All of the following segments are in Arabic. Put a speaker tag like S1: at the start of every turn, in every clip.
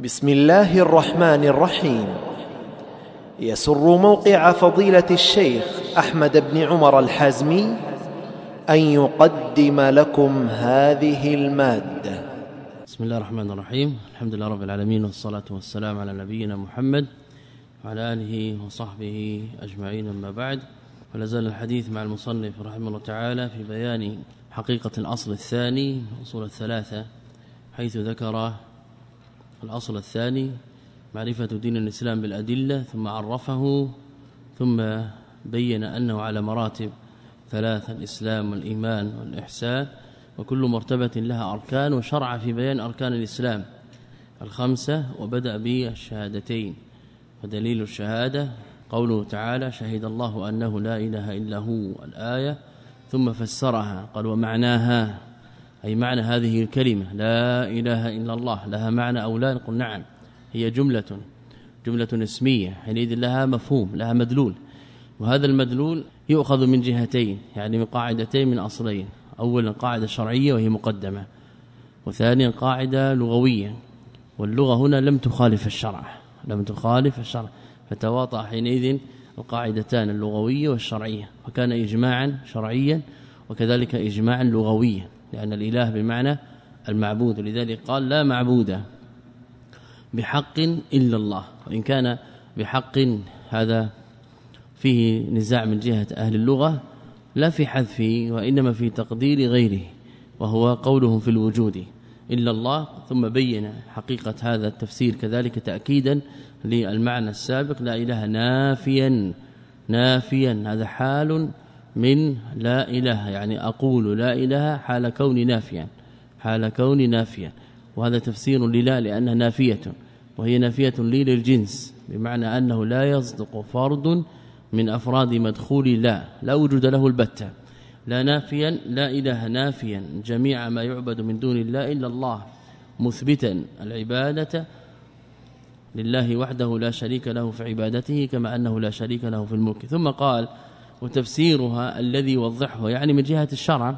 S1: بسم الله الرحمن الرحيم يسر موقع فضيله الشيخ احمد بن عمر الحازمي ان يقدم لكم هذه الماده
S2: بسم الله الرحمن الرحيم الحمد لله رب العالمين والصلاه والسلام على نبينا محمد وعلى اله وصحبه اجمعين اما بعد فلا زال الحديث مع المصنف رحمه الله تعالى في بيان حقيقه الاصل الثاني اصول الثلاثه حيث ذكر الأصل الثاني معرفة دين الإسلام بالأدلة ثم عرفه ثم بين أنه على مراتب ثلاثة الإسلام والإيمان والإحسان وكل مرتبة لها أركان وشرع في بيان أركان الإسلام. الخمسة وبدأ بالشهادتين. ودليل الشهادة قوله تعالى شهد الله أنه لا إله إلا هو الآية ثم فسرها قال ومعناها أي معنى هذه الكلمة لا إله إلا الله لها معنى أو لا؟ نقول نعم هي جملة جملة اسمية حينئذ لها مفهوم لها مدلول. وهذا المدلول يؤخذ من جهتين يعني من قاعدتين من أصلين. أولا قاعدة شرعية وهي مقدمة وثانيا قاعدة لغوية. واللغة هنا لم تخالف الشرع لم تخالف الشرع. فتواطأ حينئذ القاعدتان اللغوية والشرعية وكان إجماعا شرعيا وكذلك إجماعا لغويا. لأن الإله بمعنى المعبود لذلك قال لا معبود بحق إلا الله وإن كان بحق هذا فيه نزاع من جهة أهل اللغة لا في حذفه وإنما في تقدير غيره وهو قولهم في الوجود إلا الله ثم بين حقيقة هذا التفسير كذلك تأكيدا للمعنى السابق لا إله نافيا نافيا هذا حال من لا إله يعني أقول لا إله حال كوني نافيا حال كوني نافيا. وهذا تفسير للا لأنها نافية وهي نافية لي للجنس بمعنى أنه لا يصدق فرد من أفراد مدخول لا لا وجود له البتة. لا نافيا لا إله نافيا. جميع ما يعبد من دون الله إلا الله مثبتا العبادة لله وحده لا شريك له في عبادته كما أنه لا شريك له في الملك. ثم قال وتفسيرها الذي يوضحه يعني من جهة الشرع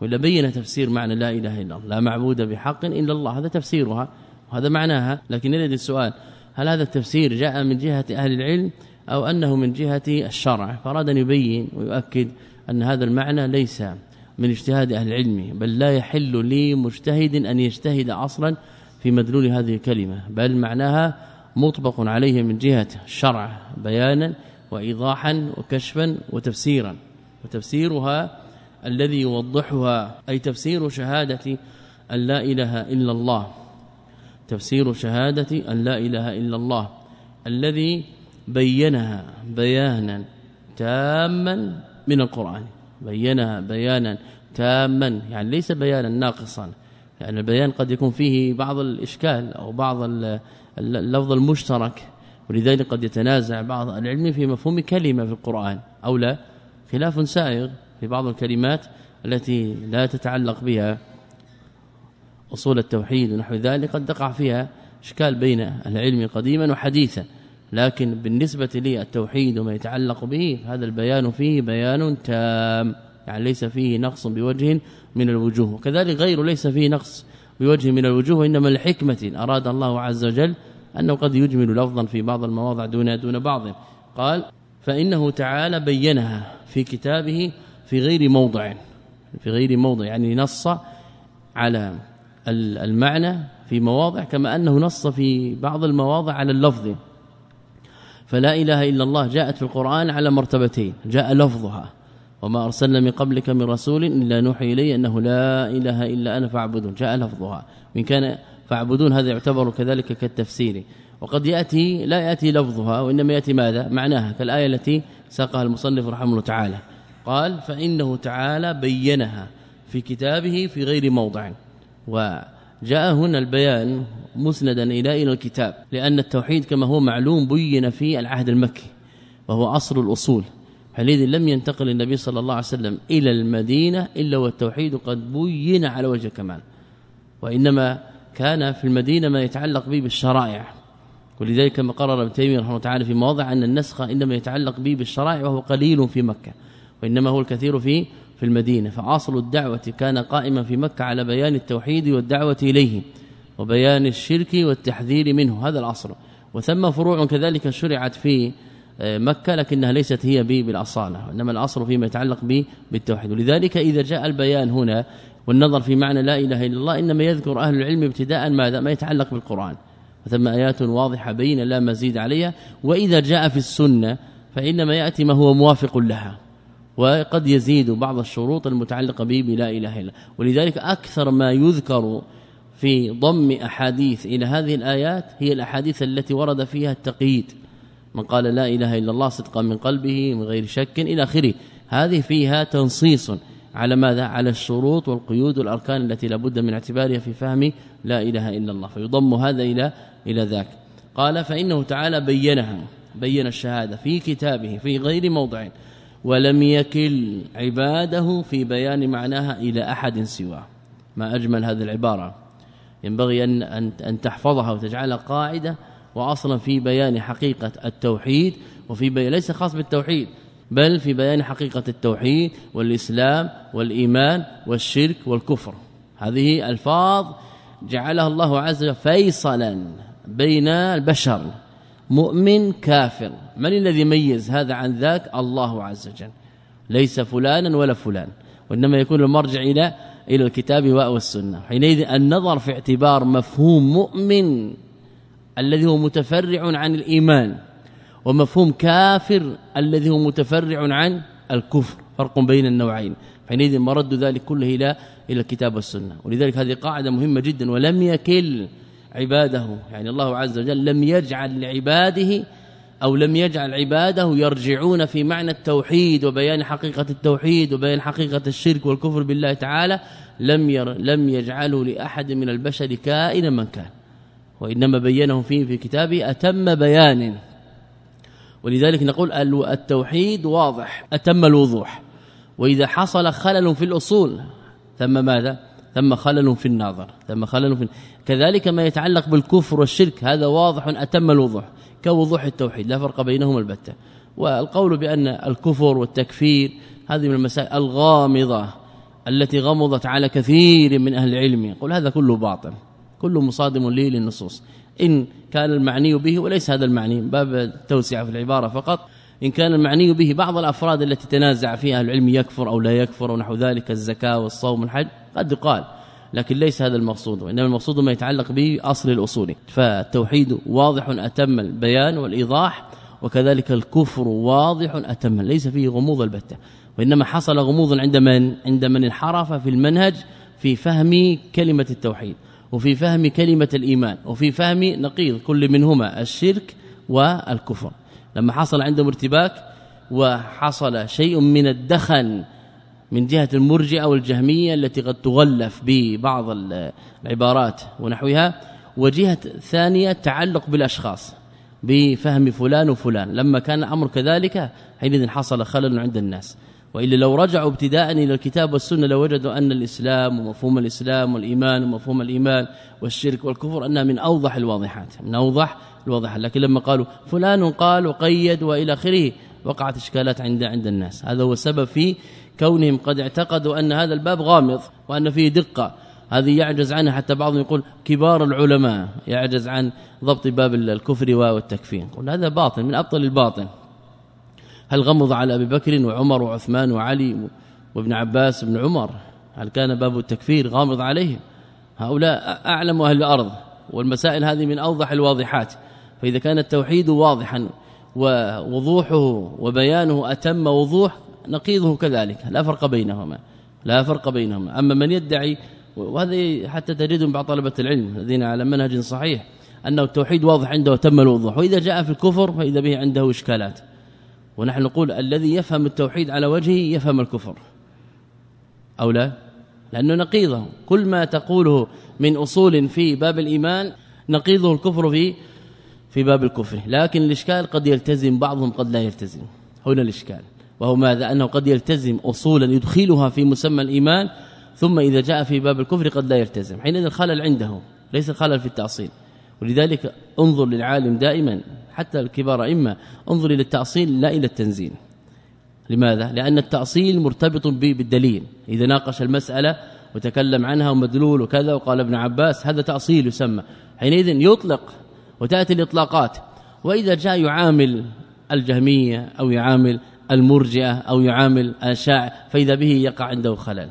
S2: ولا بين تفسير معنى لا إله إلا الله لا معبود بحق إلا الله هذا تفسيرها وهذا معناها. لكن يريد السؤال هل هذا التفسير جاء من جهة أهل العلم أو أنه من جهة الشرع؟ فأراد أن يبين ويؤكد أن هذا المعنى ليس من اجتهاد أهل العلم بل لا يحل لي مجتهد أن يجتهد أصلا في مدلول هذه الكلمة بل معناها مطبق عليه من جهة الشرع بيانا وايضاحا وكشفا وتفسيرا وتفسيرها الذي يوضحها أي تفسير شهادة أن لا إله إلا الله. تفسير شهادة أن لا إله إلا الله الذي بينها بيانا تاما من القرآن. بينها بيانا تاما يعني ليس بيانا ناقصا لأن البيان قد يكون فيه بعض الإشكال أو بعض اللفظ المشترك ولذلك قد يتنازع بعض العلم في مفهوم كلمة في القرآن أو لا؟ خلاف سائغ في بعض الكلمات التي لا تتعلق بها. أصول التوحيد ونحو ذلك قد تقع فيها إشكال بين العلم قديما وحديثا. لكن بالنسبة لي التوحيد وما يتعلق به هذا البيان فيه بيان تام يعني ليس فيه نقص بوجه من الوجوه. وكذلك غيره ليس فيه نقص بوجه من الوجوه وإنما لحكمة أراد الله عز وجل أنه قد يجمل لفظا في بعض المواضع دون دون بعض. قال فإنه تعالى بينها في كتابه في غير موضع في غير موضع يعني نص على المعنى في مواضع كما أنه نص في بعض المواضع على اللفظ. فلا إله إلا الله جاءت في القرآن على مرتبتين جاء لفظها وما أرسلنا من قبلك من رسول إلا نوحي اليه أنه لا إله إلا أنا فاعبدون جاء لفظها. وإن كان فاعبدون هذا يعتبر كذلك كالتفسير. وقد يأتي لا يأتي لفظها وإنما يأتي ماذا؟ معناها كالآية التي ساقها المصنف رحمه الله تعالى. قال فإنه تعالى بينها في كتابه في غير موضع. وجاء هنا البيان مسندا إلى إلى الكتاب لأن التوحيد كما هو معلوم بين في العهد المكي وهو أصل الأصول. حينئذ لم ينتقل النبي صلى الله عليه وسلم إلى المدينة إلا والتوحيد قد بين على وجه الكمال وإنما كان في المدينة ما يتعلق به بالشرائع. ولذلك كما قرر ابن تيمية رحمه الله تعالى في مواضع أن النسخ إنما يتعلق به بالشرائع وهو قليل في مكة وإنما هو الكثير في في المدينة. فأصل الدعوة كان قائما في مكة على بيان التوحيد والدعوة إليه وبيان الشرك والتحذير منه هذا الأصل. وثم فروع كذلك شرعت في آه، مكة لكنها ليست هي بالأصالة انما الأصل فيما يتعلق بالتوحيد. ولذلك إذا جاء البيان هنا والنظر في معنى لا إله إلا الله إنما يذكر أهل العلم ابتداء ماذا؟ ما يتعلق بالقرآن. وثم آيات واضحة بين لا مزيد عليها. وإذا جاء في السنة فإنما يأتي ما هو موافق لها. وقد يزيد بعض الشروط المتعلقة به بلا إله إلا ولذلك أكثر ما يذكر في ضم أحاديث إلى هذه الآيات هي الأحاديث التي ورد فيها التقييد. من قال لا إله إلا الله صدقا من قلبه من غير شك إلى آخره. هذه فيها تنصيص. على ماذا؟ على الشروط والقيود والأركان التي لابد من اعتبارها في فهم لا إله إلا الله فيضم هذا إلى إلى ذاك. قال فإنه تعالى بينها بين الشهادة في كتابه في غير موضع ولم يكل عباده في بيان معناها إلى أحد سواه. ما أجمل هذه العبارة. ينبغي أن أن تحفظها وتجعلها قاعدة واصلا في بيان حقيقة التوحيد وفي بيان ليس خاص بالتوحيد بل في بيان حقيقة التوحيد والإسلام والإيمان والشرك والكفر. هذه ألفاظ جعلها الله عز وجل فيصلا بين البشر. مؤمن كافر. من الذي ميز هذا عن ذاك؟ الله عز وجل. ليس فلانا ولا فلان. وإنما يكون المرجع إلى إلى الكتاب والسنة حينئذ النظر في اعتبار مفهوم مؤمن الذي هو متفرع عن الإيمان. ومفهوم كافر الذي هو متفرع عن الكفر فرق بين النوعين. حينئذ مرد ذلك كله إلى إلى الكتاب والسنة. ولذلك هذه قاعدة مهمة جدا ولم يكل عباده. يعني الله عز وجل لم يجعل لعباده أو لم يجعل عباده يرجعون في معنى التوحيد وبيان حقيقة التوحيد وبيان حقيقة الشرك والكفر بالله تعالى لم ير لم يجعلوا لأحد من البشر كائنا من كان. وإنما بينه فيه في كتابه أتم بيان. ولذلك نقول التوحيد واضح أتم الوضوح. وإذا حصل خلل في الأصول ثم ماذا؟ ثم خلل في الناظر ثم خلل في كذلك ما يتعلق بالكفر والشرك هذا واضح أتم الوضوح. كوضوح التوحيد لا فرق بينهما البتة. والقول بأن الكفر والتكفير هذه من المسائل الغامضة التي غمضت على كثير من أهل العلم. يقول هذا كله باطل كله مصادم للنصوص. إن كان المعني به وليس هذا المعني باب التوسعه في العبارة فقط. إن كان المعني به بعض الأفراد التي تنازع فيها العلم يكفر أو لا يكفر ونحو ذلك الزكاة والصوم والحج قد يقال لكن ليس هذا المقصود وإنما المقصود ما يتعلق به أصل الأصول. فالتوحيد واضح أتم البيان والإيضاح وكذلك الكفر واضح أتم ليس فيه غموض البتة. وإنما حصل غموض عند من؟ عند من انحرف في المنهج في فهم كلمة التوحيد. وفي فهم كلمة الإيمان وفي فهم نقيض كل منهما الشرك والكفر. لما حصل عندهم ارتباك وحصل شيء من الدخن من جهة المرجئة والجهمية التي قد تغلف ببعض العبارات ونحوها وجهة ثانية تعلق بالأشخاص بفهم فلان وفلان. لما كان الأمر كذلك حينئذ حصل خلل عند الناس. وإلا لو رجعوا ابتداء إلى الكتاب والسنة لوجدوا أن الإسلام ومفهوم الإسلام والإيمان ومفهوم الإيمان والشرك والكفر انها من أوضح الواضحات من أوضح الواضحات. لكن لما قالوا فلان قال وقيد وإلى آخره وقعت إشكالات عند عند الناس. هذا هو السبب في كونهم قد اعتقدوا أن هذا الباب غامض وأن فيه دقة. هذه يعجز عنها حتى بعضهم يقول كبار العلماء يعجز عن ضبط باب الكفر والتكفير هذا باطل من أبطل الباطل. هل غمض على أبي بكر وعمر وعثمان وعلي وابن عباس بن عمر؟ هل كان باب التكفير غامض عليهم؟ هؤلاء أعلم أهل الأرض والمسائل هذه من أوضح الواضحات. فإذا كان التوحيد واضحا ووضوحه وبيانه أتم وضوح نقيضه كذلك. لا فرق بينهما لا فرق بينهما. أما من يدعي وهذا حتى تجدهم بعض طلبة العلم الذين على منهج صحيح أنه التوحيد واضح عنده وتم الوضوح. وإذا جاء في الكفر فإذا به عنده إشكالات. ونحن نقول الذي يفهم التوحيد على وجهه يفهم الكفر. أو لا؟ لأنه نقيضه. كل ما تقوله من أصول في باب الإيمان نقيضه الكفر في في باب الكفر. لكن الإشكال قد يلتزم بعضهم قد لا يلتزم. هنا الإشكال. وهو ماذا؟ أنه قد يلتزم اصولا يدخلها في مسمى الإيمان ثم إذا جاء في باب الكفر قد لا يلتزم. حينئذ الخلل عنده ليس الخلل في التأصيل. ولذلك انظر للعالم دائما حتى الكبار إما انظر إلى التأصيل لا إلى التنزيل. لماذا؟ لأن التأصيل مرتبط بالدليل. إذا ناقش المسألة وتكلم عنها ومدلول وكذا وقال ابن عباس هذا تأصيل يسمى. حينئذ يطلق وتأتي الإطلاقات. وإذا جاء يعامل الجهمية أو يعامل المرجئة أو يعامل الشاع فإذا به يقع عنده خلل.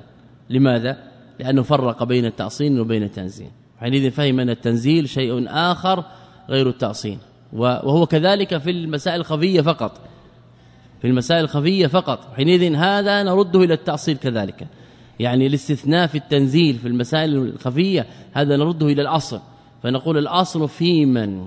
S2: لماذا؟ لأنه فرق بين التأصيل وبين التنزيل. حينئذ فهم أن التنزيل شيء آخر غير التأصيل وهو كذلك في المسائل الخفية فقط. في المسائل الخفية فقط. حينئذ هذا نرده إلى التأصيل كذلك. يعني الاستثناء في التنزيل في المسائل الخفية هذا نرده إلى الأصل. فنقول الأصل في من؟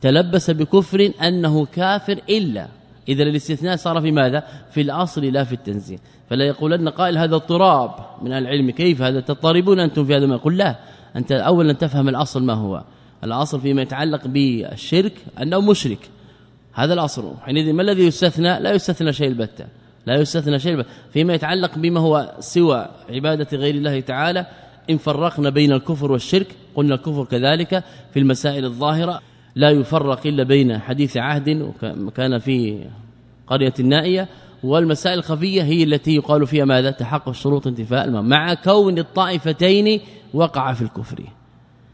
S2: تلبس بكفر أنه كافر إلا. إذا الاستثناء صار في ماذا؟ في الأصل لا في التنزيل. فلا يقولن قائل هذا اضطراب من العلم. كيف هذا تضطربون أنتم في هذا ما يقول لا. أنت أولا تفهم الأصل ما هو. الأصل فيما يتعلق بالشرك أنه مشرك. هذا الأصل. حينئذ ما الذي يستثنى؟ لا يستثنى شيء البتة. لا يستثنى شيء البتة. فيما يتعلق بما هو سوى عبادة غير الله تعالى إن فرقنا بين الكفر والشرك قلنا الكفر كذلك في المسائل الظاهرة. لا يفرق إلا بين حديث عهد وكان في قرية النائية والمسائل الخفية هي التي يقال فيها ماذا؟ تحقق شروط انتفاء الماء مع كون الطائفتين وقع في الكفر.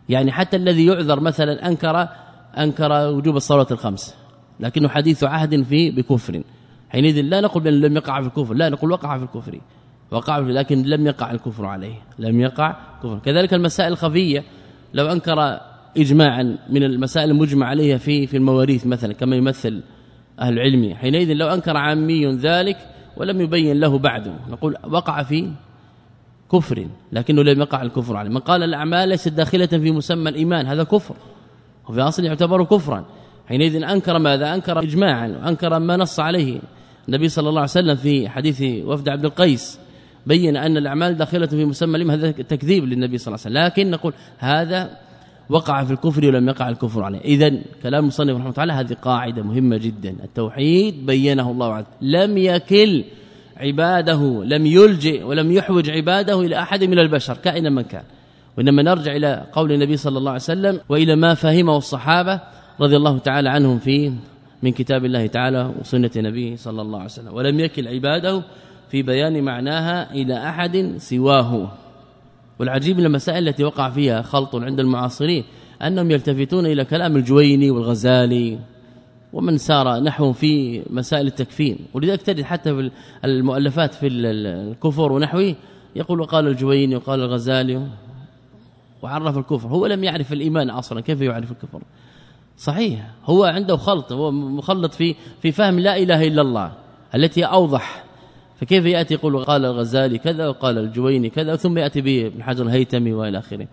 S2: يعني حتى الذي يعذر مثلا انكر أنكر وجوب الصلاة الخمس لكنه حديث عهد في بكفر. حينئذ لا نقول بأن لم يقع في الكفر لا نقول وقع في الكفر. وقع في لكن لم يقع الكفر عليه لم يقع كفر كذلك المسائل الخفية لو أنكر اجماعا من المسائل المجمع عليها في في المواريث مثلا كما يمثل أهل العلم. حينئذ لو أنكر عامي ذلك ولم يبين له بعد. نقول وقع في كفر لكنه لم يقع الكفر عليه. من قال الأعمال ليست داخلة في مسمى الإيمان هذا كفر. وفي أصل يعتبر كفرا. حينئذ أنكر ماذا؟ أنكر اجماعا وأنكر ما نص عليه النبي صلى الله عليه وسلم في حديث وفد عبد القيس. بين أن الأعمال داخلة في مسمى الإيمان هذا تكذيب للنبي صلى الله عليه وسلم. لكن نقول هذا وقع في الكفر ولم يقع الكفر عليه. اذا كلام المصنف رحمه الله تعالى هذه قاعدة مهمة جدا. التوحيد بينه الله عز لم يكل عباده لم يلجئ ولم يحوج عباده إلى أحد من البشر كائنا من كان. وإنما نرجع إلى قول النبي صلى الله عليه وسلم وإلى ما فهمه الصحابة رضي الله تعالى عنهم في من كتاب الله تعالى وسنة نبيه صلى الله عليه وسلم. ولم يكل عباده في بيان معناها إلى أحد سواه. والعجيب من المسائل التي وقع فيها خلط عند المعاصرين أنهم يلتفتون إلى كلام الجويني والغزالي ومن سار نحو في مسائل التكفين. ولذلك تجد حتى في المؤلفات في الكفر ونحوه يقول وقال الجويني وقال الغزالي وعرف الكفر. هو لم يعرف الإيمان أصلا. كيف يعرف الكفر؟ صحيح هو عنده خلط هو مخلط في في فهم لا إله إلا الله التي أوضح فكيف يأتي يقول قال الغزالي كذا وقال الجويني كذا ثم يأتي به ابن حجر الهيتمي وإلى آخره.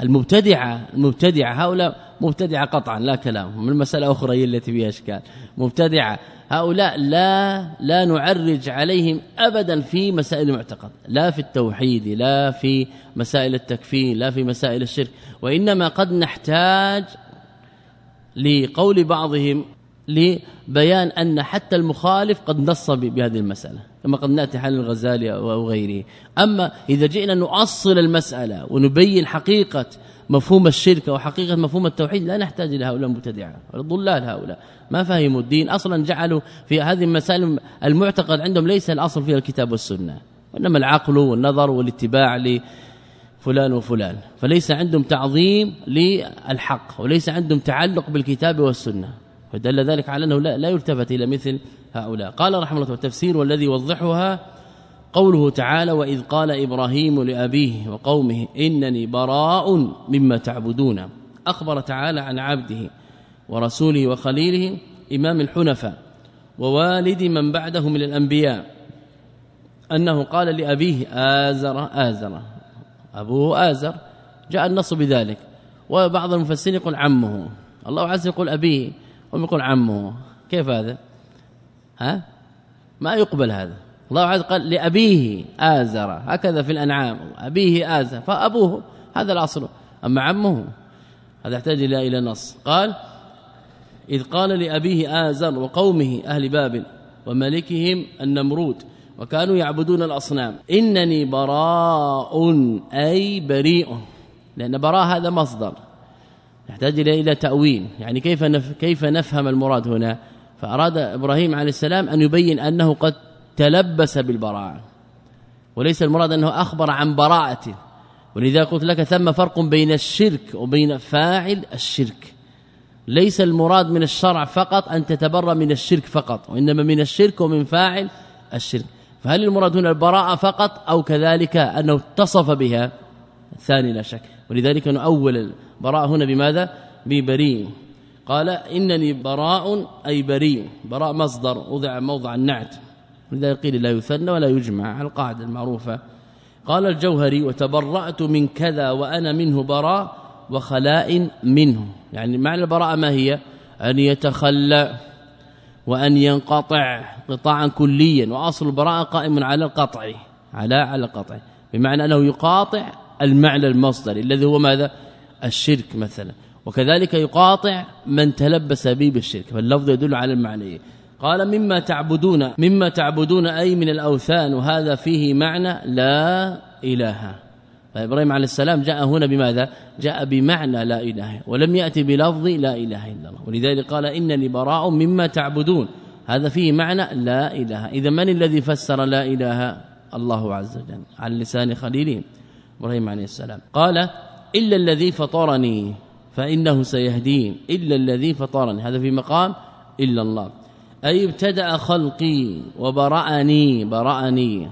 S2: المبتدعة المبتدعة هؤلاء مبتدعة قطعا لا كلام من مساله أخرى هي التي فيها إشكال. مبتدعة هؤلاء لا لا نعرج عليهم ابدا في مسائل المعتقد. لا في التوحيد لا في مسائل التكفير لا في مسائل الشرك. وإنما قد نحتاج لقول بعضهم لبيان أن حتى المخالف قد نص بهذه المسألة. كما قد نأتي حال الغزالي أو غيره. أما إذا جئنا نؤصل المسألة ونبين حقيقة مفهوم الشرك وحقيقه مفهوم التوحيد لا نحتاج إلى هؤلاء المبتدعة ضلال هؤلاء. ما فهموا الدين أصلا جعلوا في هذه المسائل المعتقد عندهم ليس الأصل فيها الكتاب والسنة وإنما العقل والنظر والاتباع لفلان وفلان. فليس عندهم تعظيم للحق وليس عندهم تعلق بالكتاب والسنة. فدل ذلك على أنه لا, لا يلتفت إلى مثل هؤلاء. قال رحمه الله التفسير والذي يوضحها قوله تعالى وإذ قال إبراهيم لأبيه وقومه إنني براء مما تعبدون. أخبر تعالى عن عبده ورسوله وخليله إمام الحنفاء ووالد من بعده من الأنبياء أنه قال لأبيه آزر آزر. أبوه آزر. جاء النص بذلك. وبعض المفسرين يقول عمه. الله عز وجل يقول أبيه. ويقول عمه. كيف هذا؟ ها؟ ما يقبل هذا. الله عز قال لأبيه آزر. هكذا في الأنعام. أبيه آزر. فأبوه هذا الأصل. أما عمه هذا يحتاج إلى إلى نص. قال إذ قال لأبيه آزر وقومه أهل بابل وملكهم النمرود وكانوا يعبدون الأصنام إنني براء أي بريء. لأن براء هذا مصدر. يحتاج إلى تأويل. يعني كيف كيف نفهم المراد هنا؟ فأراد إبراهيم عليه السلام أن يبين أنه قد تلبس بالبراءه وليس المراد أنه أخبر عن براءه ولذا قلت لك ثم فرق بين الشرك وبين فاعل الشرك. ليس المراد من الشرع فقط أن تتبرى من الشرك فقط وإنما من الشرك ومن فاعل الشرك. فهل المراد هنا البراءة فقط أو كذلك أنه اتصف بها؟ الثاني لا شك. ولذلك نؤول البراءة هنا بماذا؟ ببريء. قال إنني براء أي بريء براء مصدر وضع موضع النعت. لذا قيل لا يثنى ولا يجمع على القاعدة المعروفة. قال الجوهري وتبرأت من كذا وأنا منه براء وخلاء منه. يعني معنى البراءة ما هي؟ أن يتخلى وأن ينقطع قطاعا كليا وأصل البراءة قائم على القطع على على القطع. بمعنى أنه يقاطع المعنى المصدري الذي هو ماذا؟ الشرك مثلا. وكذلك يقاطع من تلبس به بالشرك فاللفظ يدل على المعنى قال مما تعبدون مما تعبدون أي من الأوثان وهذا فيه معنى لا إله. فإبراهيم عليه السلام جاء هنا بماذا؟ جاء بمعنى لا إله ولم يأتي بلفظ لا إله إلا الله. ولذلك قال إنني براء مما تعبدون. هذا فيه معنى لا إله. إذا من الذي فسر لا إله؟ الله عز وجل على لسان خليله إبراهيم عليه السلام قال إلا الذي فطرني. فإنه سيهدين إلا الذي فطرني. هذا في مقام إلا الله. أي ابتدأ خلقي وبرأني برأني.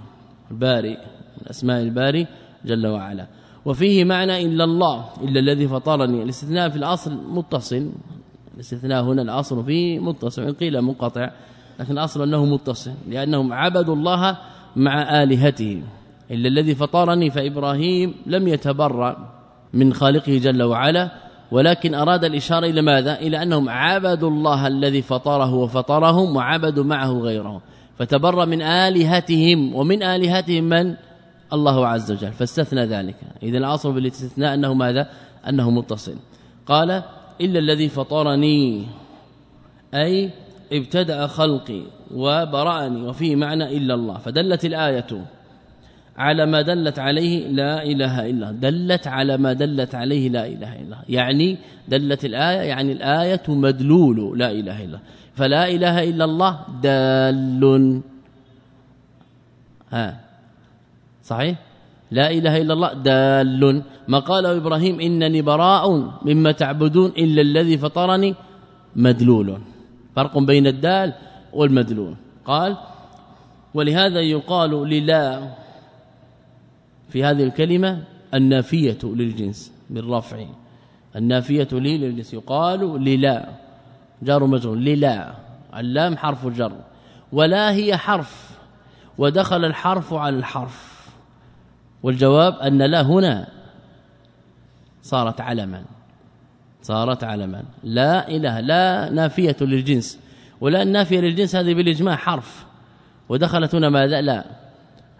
S2: البارئ من أسماء الباري جل وعلا. وفيه معنى إلا الله إلا الذي فطرني. الاستثناء في الأصل متصل. الاستثناء هنا الأصل فيه متصل. قيل منقطع لكن الأصل أنه متصل. لأنهم عبدوا الله مع آلهته. إلا الذي فطرني فإبراهيم لم يتبرأ من خالقه جل وعلا. ولكن أراد الإشارة إلى ماذا؟ إلى أنهم عبدوا الله الذي فطره وفطرهم وعبدوا معه غيره. فتبرأ من آلهتهم ومن آلهتهم من؟ الله عز وجل. فاستثنى ذلك. إذا الاصل بالاستثناء أنه ماذا؟ أنه متصل. قال إلا الذي فطرني أي ابتدأ خلقي وبرأني وفيه معنى إلا الله. فدلت الآية على ما دلت عليه لا إله إلا دلت على ما دلت عليه لا إله إلا يعني دلت الآية يعني الآية مدلول لا إله إلا فلا إله إلا الله دال. ها. صحيح؟ لا إله إلا الله دال. ما قاله إبراهيم إنني براء مما تعبدون إلا الذي فطرني مدلول. فرق بين الدال والمدلول. قال ولهذا يقال للا في هذه الكلمة النافية للجنس بالرفع النافية لي للجنس يقال للا. جار مجرور للا. اللام حرف جر. ولا هي حرف. ودخل الحرف على الحرف. والجواب أن لا هنا. صارت علما. صارت علما. لا إله. لا نافية للجنس. ولا النافية للجنس هذه بالإجماع حرف. ودخلت هنا ماذا؟ لا.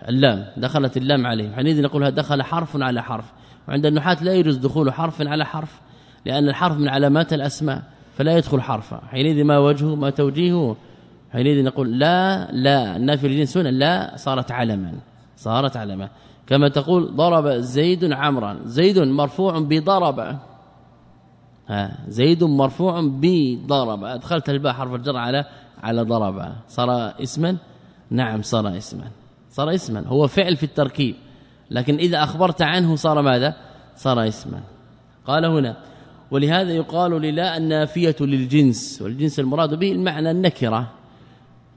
S2: اللام دخلت اللام عليه حينئذ نقول دخل حرف على حرف. وعند النحاة لا يجوز دخول حرف على حرف لأن الحرف من علامات الأسماء فلا يدخل حرفا. حينئذ ما وجهه ما توجيهه حينئذ نقول لا لا. النافي الجنس هنا لا صارت علما صارت علما. كما تقول ضرب زيد عمرا. زيد مرفوع بضرب. ها زيد مرفوع بضرب. أدخلت الباء حرف الجر على على ضرب. صار اسما؟ نعم صار اسما. صار اسما. هو فعل في التركيب. لكن إذا أخبرت عنه صار ماذا؟ صار اسما. قال هنا ولهذا يقال للا النافيه للجنس. والجنس المراد به المعنى النكرة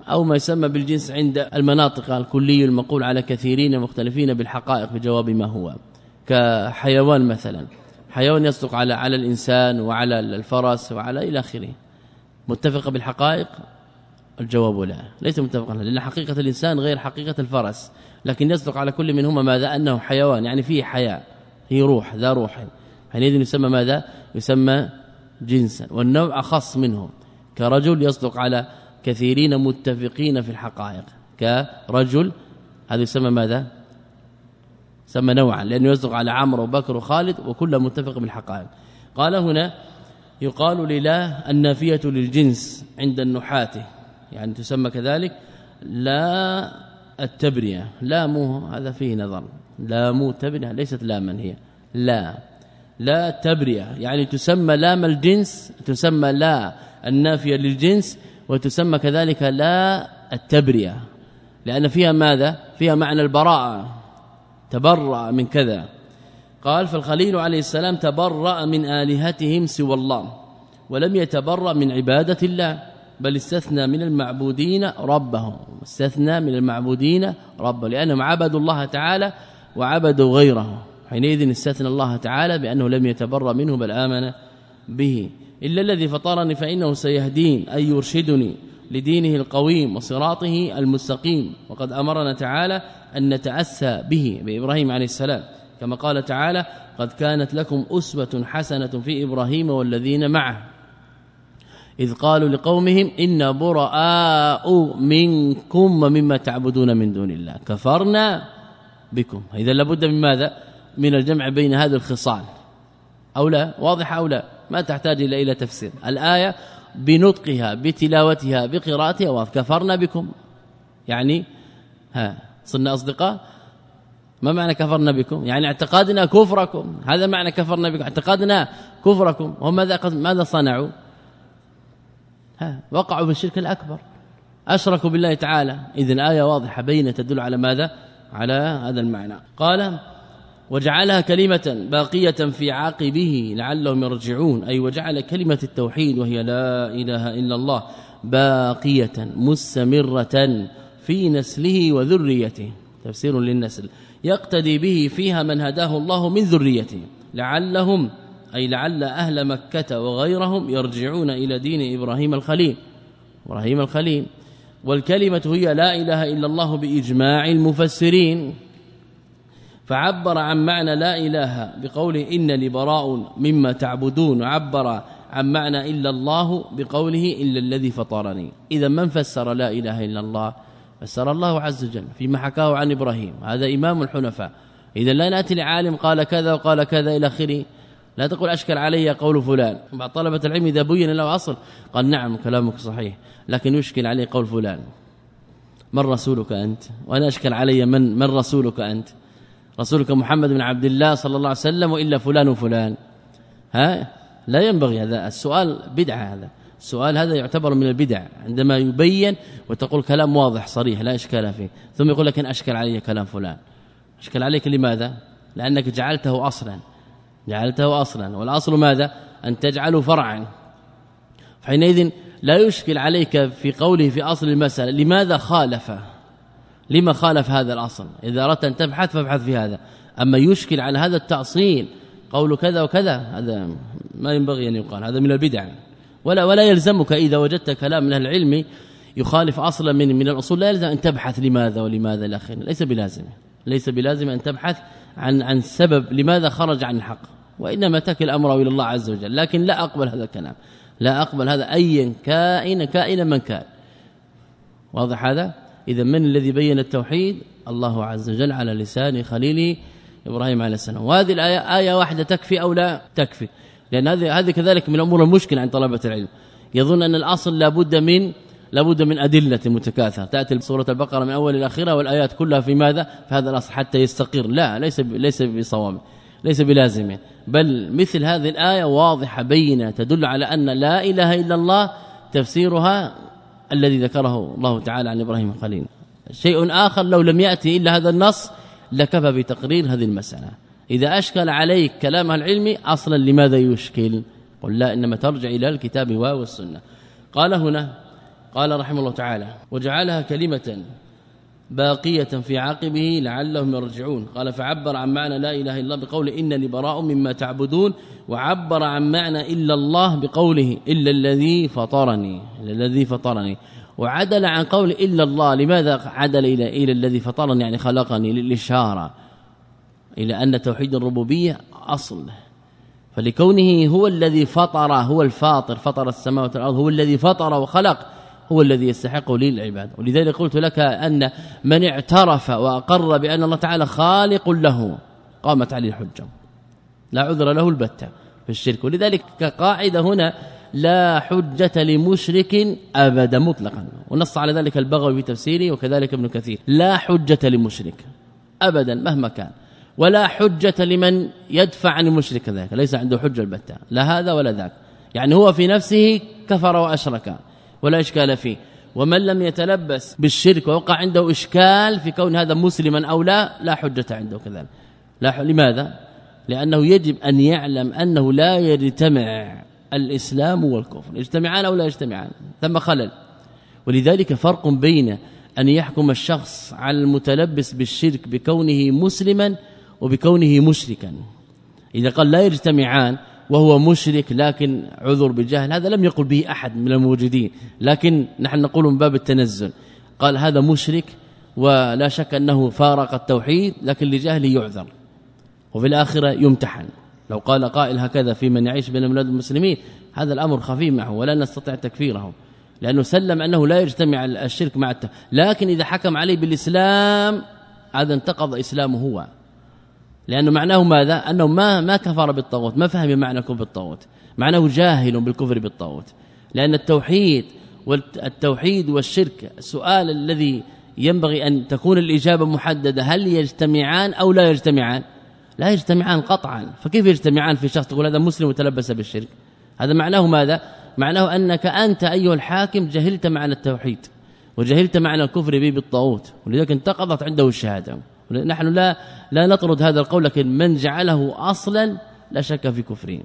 S2: أو ما يسمى بالجنس عند المناطق الكلي المقول على كثيرين مختلفين بالحقائق بجواب ما هو. كحيوان مثلا. حيوان يصدق على على الإنسان وعلى الفرس وعلى إلى آخره. متفق بالحقائق؟ الجواب لا ليس متفقا لأن حقيقة الإنسان غير حقيقة الفرس لكن يصدق على كل منهما ماذا؟ أنه حيوان يعني فيه حياة هي روح ذا روح. حينئذ يسمى ماذا؟ يسمى جنسا والنوع أخص منه كرجل يصدق على كثيرين متفقين في الحقائق كرجل هذا يسمى ماذا؟ سمى نوعا لأنه يصدق على عمرو وبكر وخالد وكل متفق بالحقائق قال هنا يقال لله النافية للجنس عند النحاة. يعني تسمى كذلك لا التبريه لا مو هذا فيه نظر لا مو تبريه ليست لاما هي لا لا تبريه يعني تسمى لام الجنس تسمى لا النافية للجنس وتسمى كذلك لا التبريه لأن فيها ماذا؟ فيها معنى البراءة تبرأ من كذا. قال فالخليل عليه السلام تبرأ من آلهتهم سوى الله ولم يتبرأ من عبادة الله. بل استثنى من المعبودين ربهم استثنى من المعبودين ربه لأنهم عبدوا الله تعالى وعبدوا غيره. حينئذ استثنى الله تعالى بأنه لم يتبرأ منه بل آمن به. إلا الذي فطرني فإنه سيهدين أي يرشدني لدينه القويم وصراطه المستقيم. وقد أمرنا تعالى أن نتأسى به بإبراهيم عليه السلام. كما قال تعالى قد كانت لكم أسوة حسنة في إبراهيم والذين معه إذ قالوا لقومهم إن براء منكم ومما تعبدون من دون الله. كفرنا بكم. إذا لابد من ماذا؟ من الجمع بين هذه الخصال. أو لا؟ واضح أو لا؟ ما تحتاج إلى إلى تفسير. الآية بنطقها بتلاوتها بقراءتها. وكفرنا بكم. يعني ها صرنا أصدقاء. ما معنى كفرنا بكم؟ يعني اعتقادنا كفركم. هذا معنى كفرنا بكم. اعتقادنا كفركم. هم ماذا ماذا صنعوا؟ وقعوا في الشرك الأكبر. أشركوا بالله تعالى. اذا إيه واضحة بينة تدل على ماذا؟ على هذا المعنى. قال وجعلها كلمة باقية في عاقبه لعلهم يرجعون. أي وجعل كلمة التوحيد وهي لا إله إلا الله باقية مستمرة في نسله وذريته. تفسير للنسل. يقتدي به فيها من هداه الله من ذريته. لعلهم أي لعل أهل مكة وغيرهم يرجعون إلى دين إبراهيم الخليل. إبراهيم الخليل. والكلمة هي لا إله إلا الله بإجماع المفسرين. فعبر عن معنى لا إله بقوله إنني براء مما تعبدون. وعبر عن معنى إلا الله بقوله إلا الذي فطرني. إذا من فسر لا إله إلا الله؟ فسر الله عز وجل. فيما حكاه عن إبراهيم. هذا إمام الحنفاء. إذا لا نأتي لعالم قال كذا وقال كذا إلى آخره. لا تقول أشكل علي قول فلان. بعض طلبة العلم إذا بين له أصل قال نعم كلامك صحيح لكن يشكل عليه قول فلان. من رسولك أنت؟ وأنا أشكل علي من من رسولك أنت؟ رسولك محمد بن عبد الله صلى الله عليه وسلم وإلا فلان وفلان. ها؟ لا ينبغي هذا. السؤال بدعة هذا. السؤال هذا يعتبر من البدع. عندما يبين وتقول كلام واضح صريح لا إشكال فيه. ثم يقول لك إن أشكل علي كلام فلان. أشكل عليك لماذا؟ لأنك جعلته أصلا. جعلته أصلا. والأصل ماذا؟ أن تجعله فرعا. فحينئذ لا يشكل عليك في قوله في أصل المسألة لماذا خالف؟ لما خالف هذا الأصل؟ إذا أردت أن تبحث فابحث في هذا. أما يشكل على هذا التأصيل قول كذا وكذا هذا ما ينبغي أن يقال هذا من البدع. ولا ولا يلزمك إذا وجدت كلام من العلم يخالف أصلا من من الأصول لا يلزم أن تبحث لماذا ولماذا إلى اخره ليس بلازم ليس بلازم أن تبحث عن عن سبب لماذا خرج عن الحق. وإنما تكل أمره إلى الله عز وجل. لكن لا أقبل هذا الكلام. لا أقبل هذا ايا كائن كائنا من كان. واضح هذا؟ اذا من الذي بين التوحيد؟ الله عز وجل على لسان خليله إبراهيم عليه السلام. وهذه الآية آية واحدة تكفي أو لا؟ تكفي. لأن هذه هذه كذلك من الأمور المشكلة عند طلبة العلم. يظن أن الأصل لابد من لابد من أدلة متكاثرة. تأتي سورة البقرة من أول إلى اخره والآيات كلها في ماذا؟ في هذا الأصل حتى يستقر. لا ليس ليس بصواب ليس بلازم بل مثل هذه الآية واضحة بينة تدل على أن لا إله إلا الله تفسيرها الذي ذكره الله تعالى عن إبراهيم الخليل. شيء آخر لو لم يأتي إلا هذا النص لكفى بتقرير هذه المسألة. إذا أشكل عليك كلامها العلمي أصلا لماذا يشكل؟ قل لا إنما ترجع إلى الكتاب والسنة قال هنا قال رحمه الله تعالى وجعلها كلمة باقية في عقبه لعلهم يرجعون قال فعبر عن معنى لا إله إلا الله بقول انني براء مما تعبدون وعبر عن معنى إلا الله بقوله إلا الذي فطرني إلا الذي فطرني وعدل عن قول إلا الله لماذا عدل إلى إلى الذي فطرني؟ يعني خلقني للاشاره إلى أن توحيد الربوبية أصل. فلكونه هو الذي فطر هو الفاطر فطر السماوات والأرض هو الذي فطر وخلق. هو الذي يستحق للعباد ولذلك قلت لك أن من اعترف وأقر بأن الله تعالى خالق له قامت عليه الحجة. لا عذر له البتة في الشرك. ولذلك كقاعدة هنا لا حجة لمشرك أبدا مطلقا. ونص على ذلك البغوي في تفسيره وكذلك ابن كثير. لا حجة لمشرك أبدا مهما كان. ولا حجة لمن يدفع عن المشرك ذلك. ليس عنده حجة البتة. لا هذا ولا ذاك. يعني هو في نفسه كفر وأشرك. ولا إشكال فيه. ومن لم يتلبس بالشرك ووقع عنده إشكال في كون هذا مسلما أو لا لا حجة عنده كذلك. لا لماذا؟ لأنه يجب أن يعلم أنه لا يجتمع الإسلام والكفر. يجتمعان أو لا يجتمعان؟ ثم خلل. ولذلك فرق بين أن يحكم الشخص على المتلبس بالشرك بكونه مسلما وبكونه مشركا. إذا قال لا يجتمعان وهو مشرك لكن عذر بجهل. هذا لم يقل به أحد من الموجودين لكن نحن نقول من باب التنزل. قال هذا مشرك ولا شك أنه فارق التوحيد لكن لجهله يعذر. وفي الآخرة يمتحن. لو قال قائل هكذا في من يعيش بين بلاد المسلمين هذا الأمر خفيف معه ولا نستطيع تكفيره لأنه سلم أنه لا يجتمع الشرك مع التوحيد لكن إذا حكم عليه بالإسلام هذا انتقض إسلامه هو. لأنه معناه ماذا؟ أنه ما ما كفر بالطاغوت ما فهم معنى كفر بالطاغوت. معناه جاهل بالكفر بالطاغوت. لأن التوحيد والتوحيد والشرك السؤال الذي ينبغي أن تكون الإجابة محددة. هل يجتمعان أو لا يجتمعان؟ لا يجتمعان قطعا. فكيف يجتمعان في شخص تقول هذا مسلم وتلبس بالشرك؟ هذا معناه ماذا؟ معناه أنك أنت أيها الحاكم جهلت معنى التوحيد وجهلت معنى الكفر به بالطاغوت ولذلك انتقضت عنده الشهادة. نحن لا لا نطرد هذا القول لكن من جعله أصلا لا شك في كفره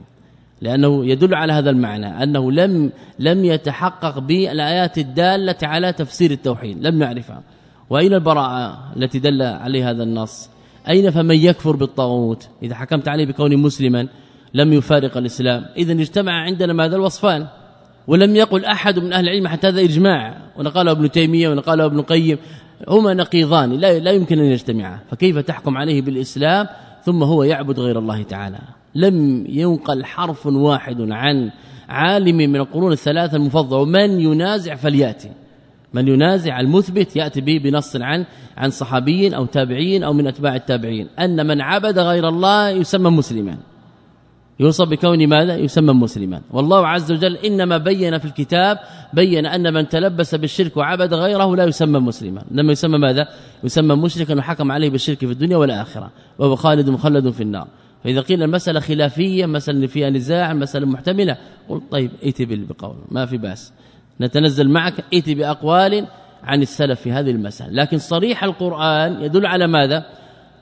S2: لأنه يدل على هذا المعنى أنه لم لم يتحقق بالآيات الدالة على تفسير التوحيد لم يعرفها وأين البراءة التي دل عليها هذا النص؟ أين فمن يكفر بالطاغوت؟ إذا حكمت عليه بكونه مسلما لم يفارق الإسلام. اذا اجتمع عندنا ماذا؟ الوصفان. ولم يقل أحد من أهل العلم حتى هذا إجماع. ونقاله ابن تيمية ونقاله ابن قيم هما نقيضان لا لا يمكن أن يجتمعا. فكيف تحكم عليه بالإسلام؟ ثم هو يعبد غير الله تعالى. لم ينقل حرف واحد عن عالم من القرون الثلاثة المفضلة. ومن ينازع فليأتي. من ينازع المثبت يأتي به بنص عن عن صحابي أو تابعين أو من أتباع التابعين. أن من عبد غير الله يسمى مسلما. يوصف بكون ماذا؟ يسمى مسلما والله عز وجل إنما بين في الكتاب بين أن من تلبس بالشرك وعبد غيره لا يسمى مسلما. إنما يسمى ماذا؟ يسمى مشركا وحكم عليه بالشرك في الدنيا والآخرة وهو خالد مخلد في النار. فإذا قيل المسألة خلافية مثلا فيها نزاع مسألة محتملة قل طيب ائتي بقول ما في بأس. نتنزل معك ائتي بأقوال عن السلف في هذه المسألة. لكن صريح القرآن يدل على ماذا؟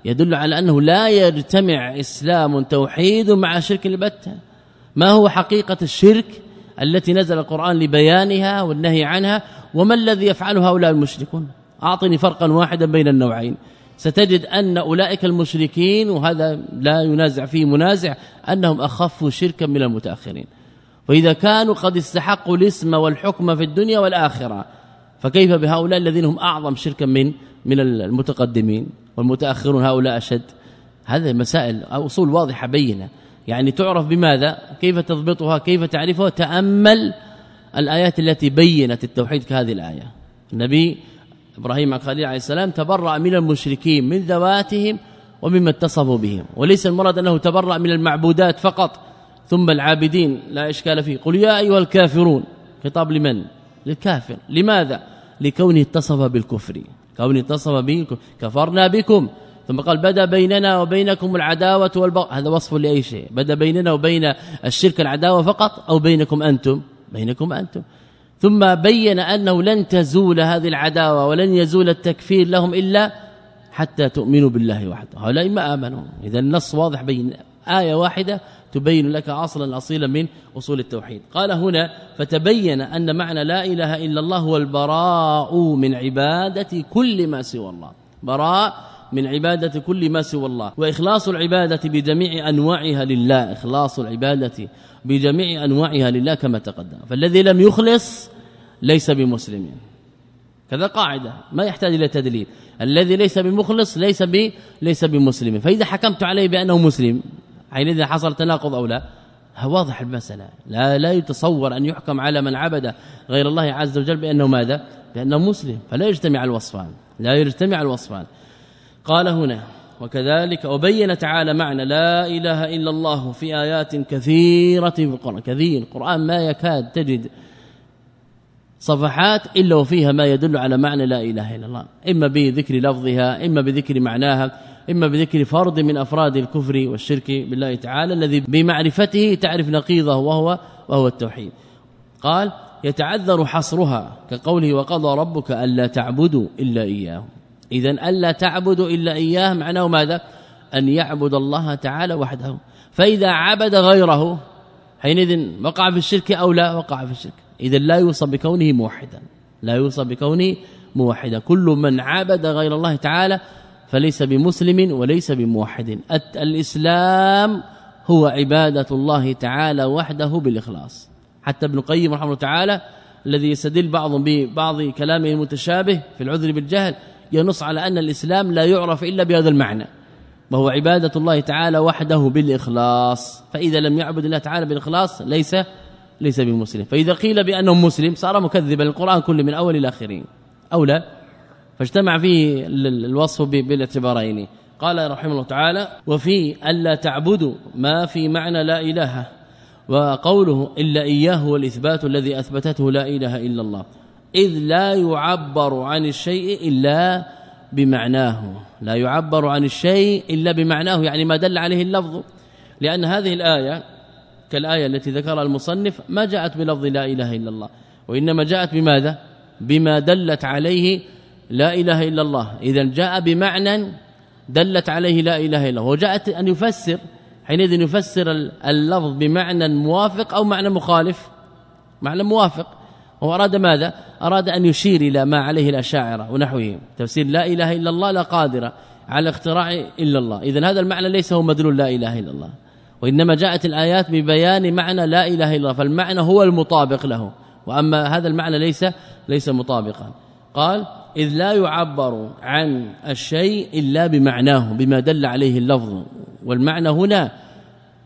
S2: يدل على أنه لا يجتمع إسلام توحيد مع شرك البتة. ما هو حقيقة الشرك التي نزل القرآن لبيانها والنهي عنها؟ وما الذي يفعل هؤلاء المشركون؟ أعطني فرقا واحدا بين النوعين. ستجد أن أولئك المشركين وهذا لا ينازع فيه منازع أنهم اخفوا شركا من المتأخرين. واذا كانوا قد استحقوا الاسم والحكم في الدنيا والآخرة فكيف بهؤلاء الذين هم أعظم شركا من من المتقدمين؟ والمتأخرون هؤلاء أشد. هذه مسائل أصول واضحة بينة. يعني تعرف بماذا؟ كيف تضبطها؟ كيف تعرفها؟ تأمل الآيات التي بينت التوحيد كهذه الآية. النبي إبراهيم الخليل عليه السلام تبرأ من المشركين من ذواتهم ومما اتصفوا بهم. وليس المراد أنه تبرأ من المعبودات فقط ثم العابدين لا إشكال فيه. قل يا أيها الكافرون خطاب لمن؟ للكافر. لماذا؟ لكونه اتصف بالكفر. كونه اتصف به كفرنا بكم. ثم قال بدا بيننا وبينكم العداوة والبغض. هذا وصف لأي شيء؟ بدا بيننا وبين الشرك العداوة فقط أو بينكم أنتم؟ بينكم أنتم. ثم بين أنه لن تزول هذه العداوة ولن يزول التكفير لهم إلا حتى تؤمنوا بالله وحده. هؤلاء ما آمنوا. اذا النص واضح بين آية واحدة تبين لك أصلا اصيلا من أصول التوحيد. قال هنا فتبين أن معنى لا إله إلا الله هو البراء من عبادة كل ما سوى الله. براء من عبادة كل ما سوى الله. وإخلاص العبادة بجميع أنواعها لله. إخلاص العبادة بجميع أنواعها لله كما تقدم. فالذي لم يخلص ليس بمسلم. كذا قاعدة ما يحتاج إلى تدليل. الذي ليس بمخلص ليس ب ليس بمسلم. فإذا حكمت عليه بأنه مسلم حينئذ حصل تناقض أو لا. واضح المسألة. لا لا يتصور أن يحكم على من عبد غير الله عز وجل بأنه ماذا؟ بأنه مسلم. فلا يجتمع الوصفان. لا يجتمع الوصفان. قال هنا وكذلك وبين تعالى معنى لا إله إلا الله في آيات كثيرة في القرآن. كثير. القرآن ما يكاد تجد صفحات إلا وفيها ما يدل على معنى لا إله إلا الله. إما بذكر لفظها إما بذكر معناها. إما بذكر فرد من أفراد الكفر والشرك بالله تعالى الذي بمعرفته تعرف نقيضه وهو وهو التوحيد. قال يتعذر حصرها كقوله وقضى ربك ألا تعبدوا إلا اياه اذا ألا تعبدوا إلا اياه معناه ماذا؟ أن يعبد الله تعالى وحده. فإذا عبد غيره حينئذ وقع في الشرك أو لا وقع في الشرك. اذا لا يوصف بكونه موحدا. لا يوصف بكونه موحدا. كل من عبد غير الله تعالى فليس بمسلم وليس بموحد. الإسلام هو عبادة الله تعالى وحده بالإخلاص. حتى ابن قيم رحمه الله تعالى الذي يستدل بعض ببعض كلامه المتشابه في العذر بالجهل ينص على أن الإسلام لا يعرف إلا بهذا المعنى. وهو عبادة الله تعالى وحده بالإخلاص. فإذا لم يعبد الله تعالى بالإخلاص ليس ليس بمسلم. فإذا قيل بأنه مسلم صار مكذبا. للقرآن كله من أول إلى أو لا؟ فاجتمع فيه الوصف بالاعتبارين. قال رحمه الله تعالى وفي ألا تعبدوا ما في معنى لا إله وقوله إلا إياه والاثبات الذي أثبتته لا إله إلا الله إذ لا يعبر عن الشيء إلا بمعناه. لا يعبر عن الشيء إلا بمعناه يعني ما دل عليه اللفظ. لأن هذه الآية كالآية التي ذكرها المصنف ما جاءت بلفظ لا إله إلا الله. وإنما جاءت بماذا؟ بما دلت عليه لا إله إلا الله. اذا جاء بمعنى دلت عليه لا إله إلا الله. وجاءت أن يفسر حينئذ يفسر اللفظ بمعنى موافق أو معنى مخالف. معنى موافق. هو أراد ماذا؟ أراد أن يشير إلى ما عليه الأشاعرة ونحوهم تفسير لا إله إلا الله لا قادره على اختراع إلا الله. اذا هذا المعنى ليس هو مدلول لا إله إلا الله. وإنما جاءت الآيات ببيان معنى لا إله إلا الله. فالمعنى هو المطابق له. وأما هذا المعنى ليس ليس مطابقا. قال إذ لا يعبر عن الشيء إلا بمعناه بما دل عليه اللفظ. والمعنى هنا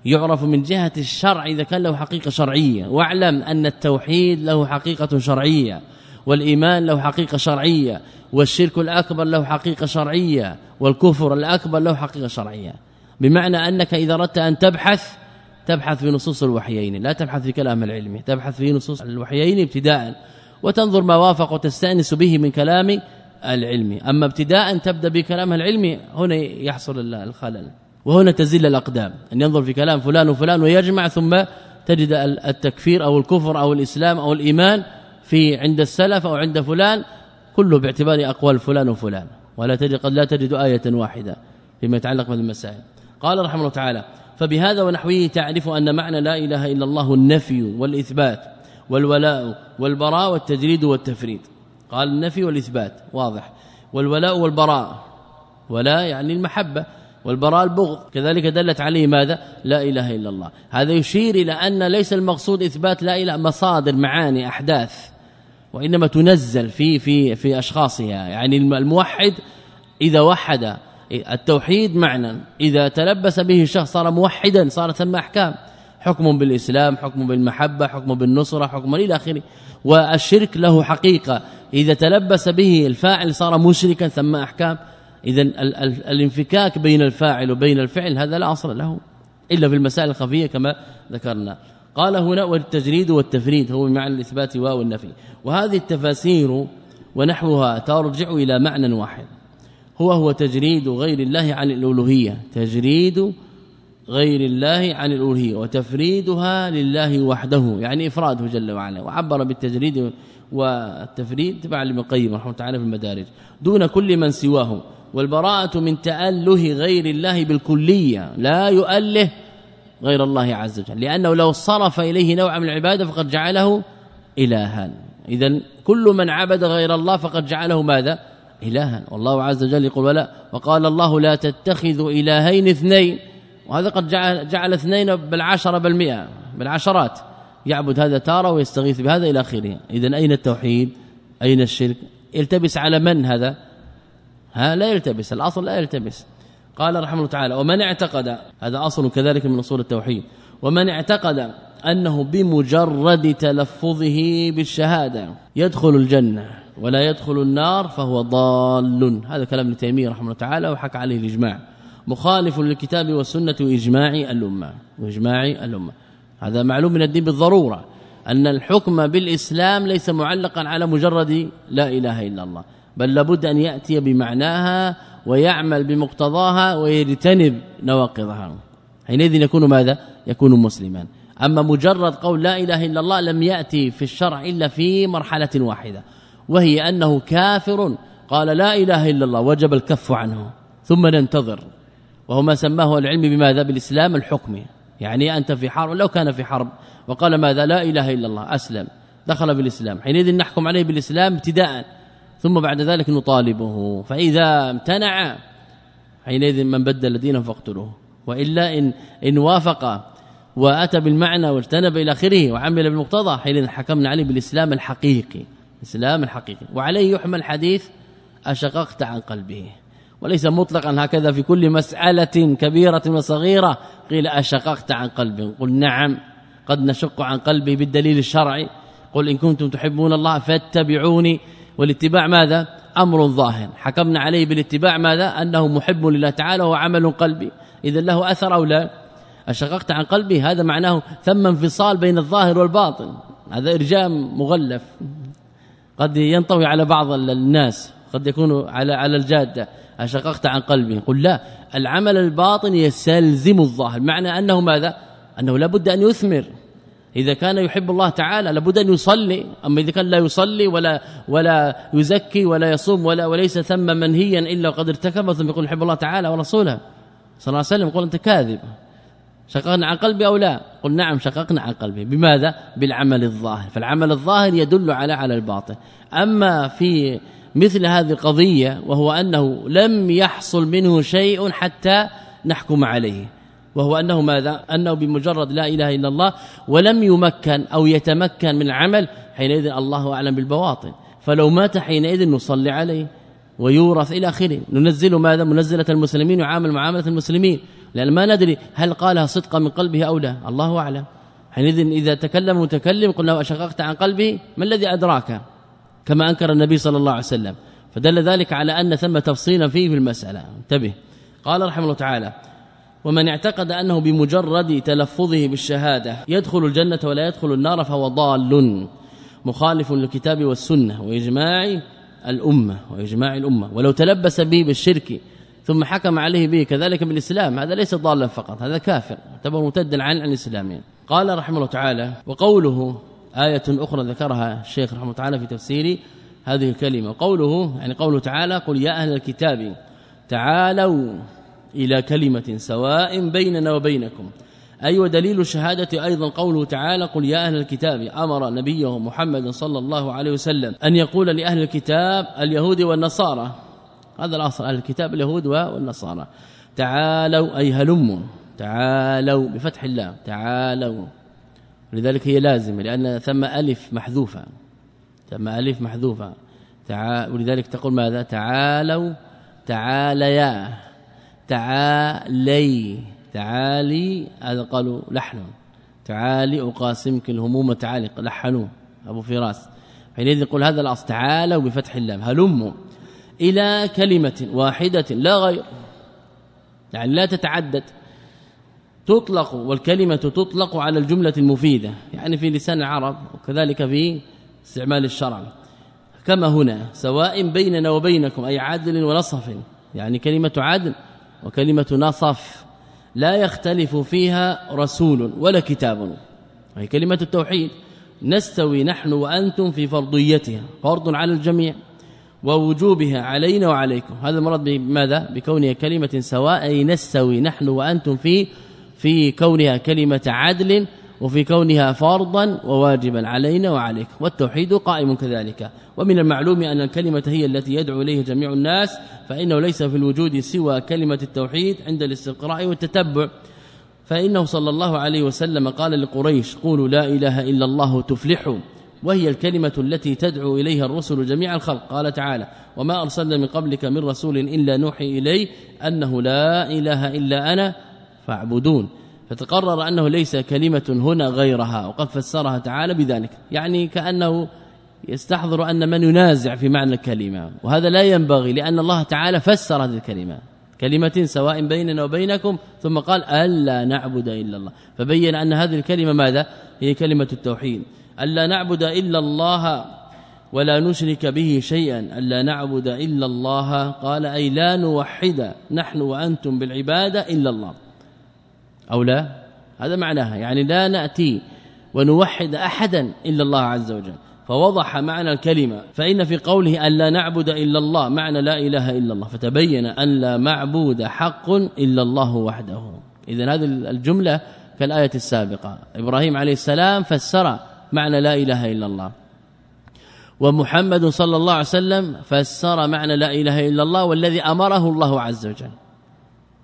S2: يعرف من جهة الشرع إذا كان له حقيقة شرعية. واعلم أن التوحيد له حقيقة شرعية والإيمان له حقيقة شرعية والشرك الأكبر له حقيقة شرعية والكفر الأكبر له حقيقة شرعية. بمعنى أنك إذا أردت أن تبحث تبحث في نصوص الوحيين. لا تبحث في كلام العلم تبحث في نصوص الوحيين ابتداء. وتنظر ما وافق وتستأنس به من كلام العلم. أما ابتداء تبدأ بكلام العلم هنا يحصل الخلل. وهنا تزل الأقدام. أن ينظر في كلام فلان وفلان ويجمع ثم تجد التكفير أو الكفر أو الإسلام أو الإيمان في عند السلف أو عند فلان كله باعتبار أقوال فلان وفلان. ولا تجد قد لا تجد آية واحدة فيما يتعلق بالمسائل. قال رحمه الله تعالى فبهذا ونحوه تعرف أن معنى لا إله إلا الله النفي والإثبات والولاء والبراء والتجريد والتفريد. قال النفي والإثبات واضح. والولاء والبراء. ولا يعني المحبة. والبراء البغض. كذلك دلت عليه ماذا؟ لا إله إلا الله. هذا يشير إلى أن ليس المقصود إثبات لا إله مصادر معاني أحداث. وإنما تنزل في في في أشخاصها. يعني الموحد إذا وحد. التوحيد معنى. إذا تلبس به الشخص صار موحدا صار ثم أحكام. حكم بالإسلام حكم بالمحبة حكم بالنصرة حكم إلى آخره. والشرك له حقيقة. إذا تلبس به الفاعل صار مشركا ثم أحكام. إذا الانفكاك بين الفاعل وبين الفعل هذا لا أصل له إلا في المسائل الخفية كما ذكرنا. قال هنا والتجريد والتفريد هو بمعنى الإثبات واو النفي. وهذه التفاسير ونحوها ترجع إلى معنى واحد. هو هو تجريد غير الله عن الألوهية. تجريد غير الله عن الألوهية وتفريدها لله وحده يعني إفراده جل وعلا وعبر بالتجريد والتفريد تبع لابن القيم رحمه الله تعالى في المدارج. دون كل من سواه. والبراءة من تأله غير الله بالكلية لا يؤله غير الله عز وجل لأنه لو صرف إليه نوعا من العبادة فقد جعله إلها. اذا كل من عبد غير الله فقد جعله ماذا؟ إلها. والله عز وجل يقول ولا وقال الله لا تتخذوا إلهين اثنين. وهذا قد جعل, جعل اثنين بالعشرة بالمئة بالعشرات. يعبد هذا تارة ويستغيث بهذا إلى آخره. إذن أين التوحيد؟ أين الشرك؟ يلتبس على من هذا؟ ها لا يلتبس. الأصل لا يلتبس. قال رحمه الله تعالى ومن اعتقد هذا أصل كذلك من أصول التوحيد. ومن اعتقد أنه بمجرد تلفظه بالشهادة يدخل الجنة ولا يدخل النار فهو ضال. هذا كلام ابن تيمية رحمه الله تعالى وحكى عليه الإجماع. مخالف للكتاب والسنة وإجماع الأمة وإجماع الأمة. هذا معلوم من الدين بالضرورة أن الحكم بالإسلام ليس معلقا على مجرد لا إله إلا الله بل لابد أن يأتي بمعناها ويعمل بمقتضاها ويجتنب نواقضها. حينئذ يكون ماذا؟ يكون مسلما. أما مجرد قول لا إله إلا الله لم يأتي في الشرع إلا في مرحلة واحدة وهي أنه كافر قال لا إله إلا الله وجب الكف عنه ثم ننتظر. وهو ما سماه العلم بماذا؟ بالإسلام الحكمي. يعني أنت في حرب لو كان في حرب وقال ماذا؟ لا إله إلا الله أسلم. دخل بالإسلام. حينئذ نحكم عليه بالإسلام ابتداء. ثم بعد ذلك نطالبه. فإذا امتنع حينئذ من بدل دينه فاقتلوه. وإلا إن, إن وافق وأتى بالمعنى واجتنب إلى آخره وعمل بالمقتضى حينئذ حكمنا عليه بالإسلام الحقيقي. الاسلام الحقيقي. وعليه يحمل حديث أشققت عن قلبه. وليس مطلقا هكذا في كل مسألة كبيرة وصغيرة. قيل أشققت عن قلبه قل نعم قد نشق عن قلبي بالدليل الشرعي. قل إن كنتم تحبون الله فاتبعوني. والاتباع ماذا؟ أمر ظاهر. حكمنا عليه بالاتباع ماذا؟ أنه محب لله تعالى وعمل قلبي. إذا له أثر أو لا؟ أشققت عن قلبي. هذا معناه ثم انفصال بين الظاهر والباطن. هذا إرجام مغلف. قد ينطوي على بعض الناس. قد يكون على على الجادة. أشققت عن قلبي. قل لا العمل الباطن يستلزم الظاهر. معنى أنه ماذا؟ أنه لابد أن يثمر. إذا كان يحب الله تعالى لابد أن يصلي. أما إذا كان لا يصلي ولا ولا يزكي ولا يصوم ولا وليس ثم منهيا إلا وقد ارتكب ثم يقول يحب الله تعالى ورسوله. صلى الله عليه وسلم يقول أنت كاذب. شققنا عن قلبي أو لا؟ قل نعم شققنا عن قلبي. بماذا؟ بالعمل الظاهر. فالعمل الظاهر يدل على على الباطن. أما في مثل هذه القضية وهو أنه لم يحصل منه شيء حتى نحكم عليه. وهو أنه ماذا؟ أنه بمجرد لا إله إلا الله ولم يمكن أو يتمكن من العمل حينئذ الله أعلم بالبواطن. فلو مات حينئذ نصلي عليه ويورث إلى آخره. ننزل ماذا؟ منزلة المسلمين وعامل معاملة المسلمين. لأن ما ندري هل قالها صدقا من قلبه أو لا. الله أعلم. حينئذ إذا تكلم متكلم قلنا اشققت عن قلبه ما الذي أدراك؟ كما أنكر النبي صلى الله عليه وسلم. فدل ذلك على أن ثم تفصيلا فيه في المسألة. انتبه. قال رحمه الله تعالى ومن اعتقد أنه بمجرد تلفظه بالشهادة يدخل الجنة ولا يدخل النار فهو ضال مخالف للكتاب والسنة وإجماع الأمة وإجماع الأمة. ولو تلبس به بالشرك ثم حكم عليه به كذلك بالإسلام هذا ليس ضالا فقط هذا كافر يعتبر مرتدا عن الإسلام. قال رحمه الله تعالى وقوله آية أخرى ذكرها الشيخ رحمه الله تعالى في تفسير هذه الكلمة. قوله يعني قوله تعالى قل يا أهل الكتاب تعالوا إلى كلمة سواء بيننا وبينكم. أي ودليل الشهادة أيضا قوله تعالى قل يا أهل الكتاب. أمر نبيه محمد صلى الله عليه وسلم أن يقول لأهل الكتاب اليهود والنصارى. هذا الأصل أهل الكتاب اليهود والنصارى. تعالوا أي هلموا. تعالوا بفتح اللام تعالوا. لذلك هي لازمة لأن ثم ألف محذوفة ثم ألف محذوفة. تعال ولذلك تقول ماذا؟ تعالوا تعاليا تعالي تعالي هذا قالوا لحن تعالي أقاسمك الهموم تعالي لحنوا. أبو فراس. حينئذ يقول هذا الأصل تعالوا بفتح اللام. هلموا إلى كلمة واحدة لا غير يعني لا تتعدد. تطلق والكلمة تطلق على الجملة المفيدة يعني في لسان العرب وكذلك في استعمال الشرع. كما هنا سواء بيننا وبينكم أي عدل ونصف يعني كلمة عدل وكلمة نصف لا يختلف فيها رسول ولا كتاب. هي كلمة التوحيد نستوي نحن وأنتم في فرضيتها فرض على الجميع ووجوبها علينا وعليكم. هذا المراد بماذا؟ بكونها كلمة سواء أي نستوي نحن وأنتم في في كونها كلمة عدل وفي كونها فرضا وواجبا علينا وعليكم والتوحيد قائم كذلك. ومن المعلوم أن الكلمة هي التي يدعو إليه جميع الناس فإنه ليس في الوجود سوى كلمة التوحيد عند الاستقراء والتتبع. فإنه صلى الله عليه وسلم قال لقريش قولوا لا إله إلا الله تفلحوا. وهي الكلمة التي تدعو إليها الرسل جميع الخلق. قال تعالى وما أرسلنا من قبلك من رسول إلا نوحي إليه أنه لا إله إلا أنا فاعبدون. فتقرر أنه ليس كلمة هنا غيرها وقد فسرها تعالى بذلك. يعني كأنه يستحضر أن من ينازع في معنى الكلمة. وهذا لا ينبغي لأن الله تعالى فسر هذه الكلمة. كلمة سواء بيننا وبينكم ثم قال ألا نعبد إلا الله. فبين أن هذه الكلمة ماذا؟ هي كلمة التوحيد. ألا نعبد إلا الله ولا نشرك به شيئا. ألا نعبد إلا الله قال أي لا نوحد نحن وأنتم بالعبادة إلا الله. أو لا؟ هذا معناها. يعني لا نأتي ونوحد أحدا إلا الله عز وجل. فوضح معنى الكلمة. فإن في قوله أن لا نعبد إلا الله معنى لا إله إلا الله. فتبين أن لا معبود حق إلا الله وحده. اذا هذه الجملة كالآية السابقة. إبراهيم عليه السلام فسر معنى لا إله إلا الله. ومحمد صلى الله عليه وسلم فسر معنى لا إله إلا الله والذي أمره الله عز وجل.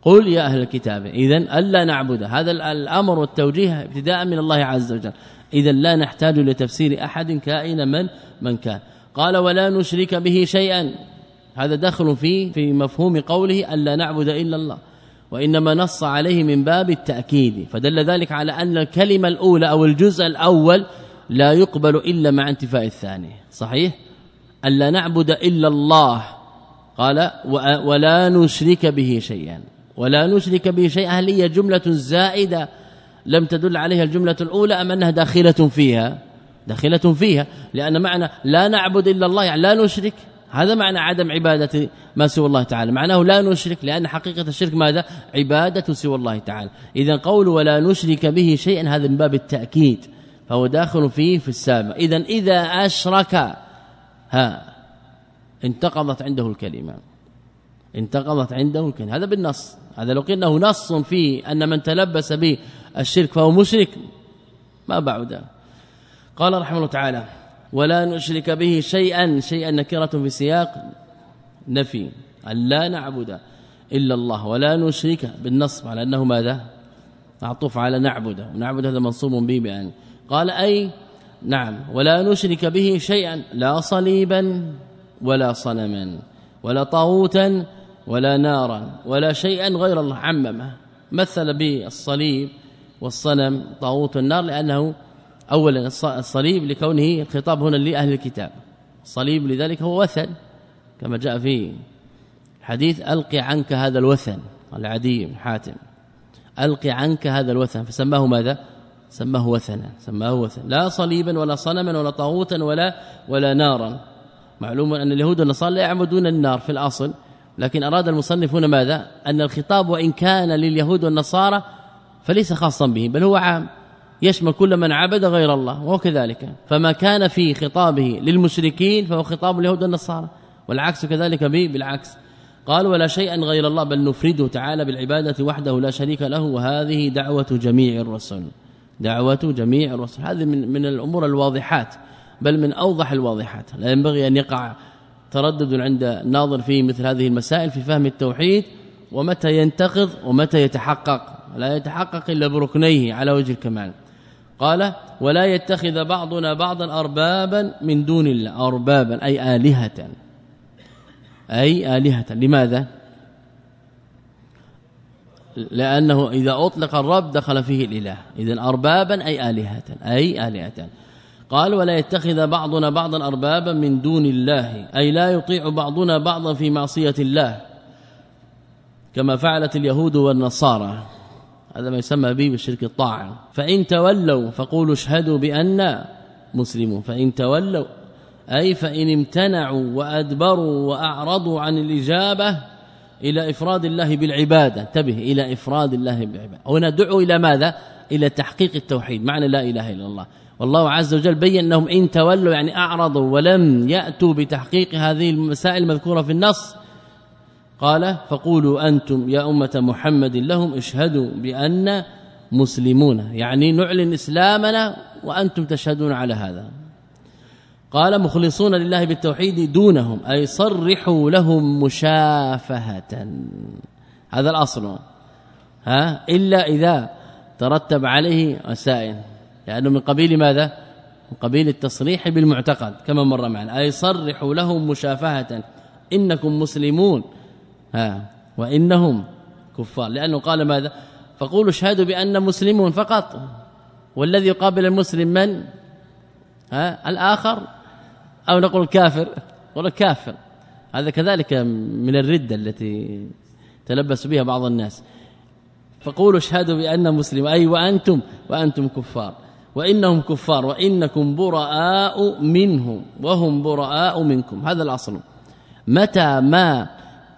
S2: قل يا أهل الكتاب اذا ألا نعبد. هذا الأمر والتوجيه ابتداء من الله عز وجل. اذا لا نحتاج لتفسير أحد كائن من من كان. قال ولا نشرك به شيئا. هذا داخل في في مفهوم قوله ألا نعبد إلا الله. وإنما نص عليه من باب التأكيد. فدل ذلك على أن الكلمة الأولى أو الجزء الأول لا يقبل إلا مع انتفاء الثاني. صحيح؟ ألا نعبد إلا الله. قال ولا نشرك به شيئا. ولا نشرك به شيئا هل هي جملة زائدة لم تدل عليها الجملة الأولى أم أنها داخلة فيها؟ داخلة فيها لأن معنى لا نعبد إلا الله يعني لا نشرك هذا معنى عدم عبادة ما سوى الله تعالى معناه لا نشرك لأن حقيقة الشرك ماذا؟ عبادة سوى الله تعالى. إذا قول ولا نشرك به شيئا هذا من باب التأكيد فهو داخل فيه في السابق إذا إذا أشرك ها انتقضت عنده الكلمة انتقضت عنده الكلمة هذا بالنص. هذا لو قلنا نص في أن من تلبس به الشرك فهو مشرك ما بعد. قال رحمه الله تعالى ولا نشرك به شيئا شيئا نكرة في سياق نفي أن لا نعبد إلا الله ولا نشرك بالنصب على أنه ماذا؟ معطوف على نعبد ونعبد هذا منصوب به بأن. قال أي نعم ولا نشرك به شيئا لا صليبا ولا صنما ولا طاغوتا ولا نارا ولا شيئا غير الله عممه مثل بالصليب والصنم طاغوت النار لأنه اولا الصليب لكونه الخطاب هنا لأهل الكتاب. الصليب لذلك هو وثن كما جاء في حديث القي عنك هذا الوثن العدي بن حاتم. القي عنك هذا الوثن فسماه ماذا؟ سماه وثنا سماه وثنا لا صليبا ولا صنما ولا طاغوتا ولا ولا نارا. معلوم أن اليهود والنصارى لا يعبدون النار في الأصل لكن أراد المصنف هنا ماذا؟ أن الخطاب وإن كان لليهود والنصارى فليس خاصا بهم بل هو عام. يشمل كل من عبد غير الله وهو كذلك. فما كان في خطابه للمشركين فهو خطاب اليهود والنصارى والعكس كذلك به بالعكس. قال ولا شيئا غير الله بل نفرده تعالى بالعبادة وحده لا شريك له وهذه دعوة جميع الرسل. دعوة جميع الرسل. هذه من من الأمور الواضحات بل من أوضح الواضحات. لا ينبغي أن يقع تردد عند الناظر في مثل هذه المسائل في فهم التوحيد ومتى ينتقض ومتى يتحقق. لا يتحقق إلا بركنيه على وجه الكمال. قال ولا يتخذ بعضنا بعضا أربابا من دون الله. أربابا أي آلهة. أي آلهة. لماذا؟ لأنه إذا أطلق الرب دخل فيه الإله. اذا أربابا أي آلهة. أي آلهة. قال ولا يتخذ بعضنا بعضا أربابا من دون الله أي لا يطيع بعضنا بعضا في معصية الله كما فعلت اليهود والنصارى. هذا ما يسمى به بالشرك الطاعه فإن تولوا فقولوا اشهدوا بأن مسلمون. فإن تولوا أي فإن امتنعوا وأدبروا وأعرضوا عن الإجابة إلى إفراد الله بالعبادة. انتبه إلى إفراد الله بالعبادة. هنا دعوا إلى ماذا؟ إلى تحقيق التوحيد. معنى لا إله إلا الله. والله عز وجل بين أنهم إن تولوا يعني أعرضوا ولم يأتوا بتحقيق هذه المسائل المذكورة في النص. قال فقولوا أنتم يا أمة محمد لهم اشهدوا بأن مسلمون. يعني نعلن إسلامنا وأنتم تشهدون على هذا. قال مخلصون لله بالتوحيد دونهم أي صرحوا لهم مشافهة. هذا الأصل. ها؟ إلا إذا ترتب عليه وسائل. لأنه من قبيل ماذا؟ من قبيل التصريح بالمعتقد كما مر معنا. أي صرحوا لهم مشافهة. إنكم مسلمون. ها وإنهم كفار. لأنه قال ماذا؟ فقولوا اشهدوا بأن مسلمون فقط. والذي يقابل المسلم من؟ ها الآخر. أو نقول كافر ولا كافر. هذا كذلك من الردة التي تلبس بها بعض الناس. فقولوا اشهدوا بأن مسلم. أي وأنتم وأنتم كفار. وإنهم كفار وإنكم براء منهم وهم براء منكم. هذا الأصل. متى ما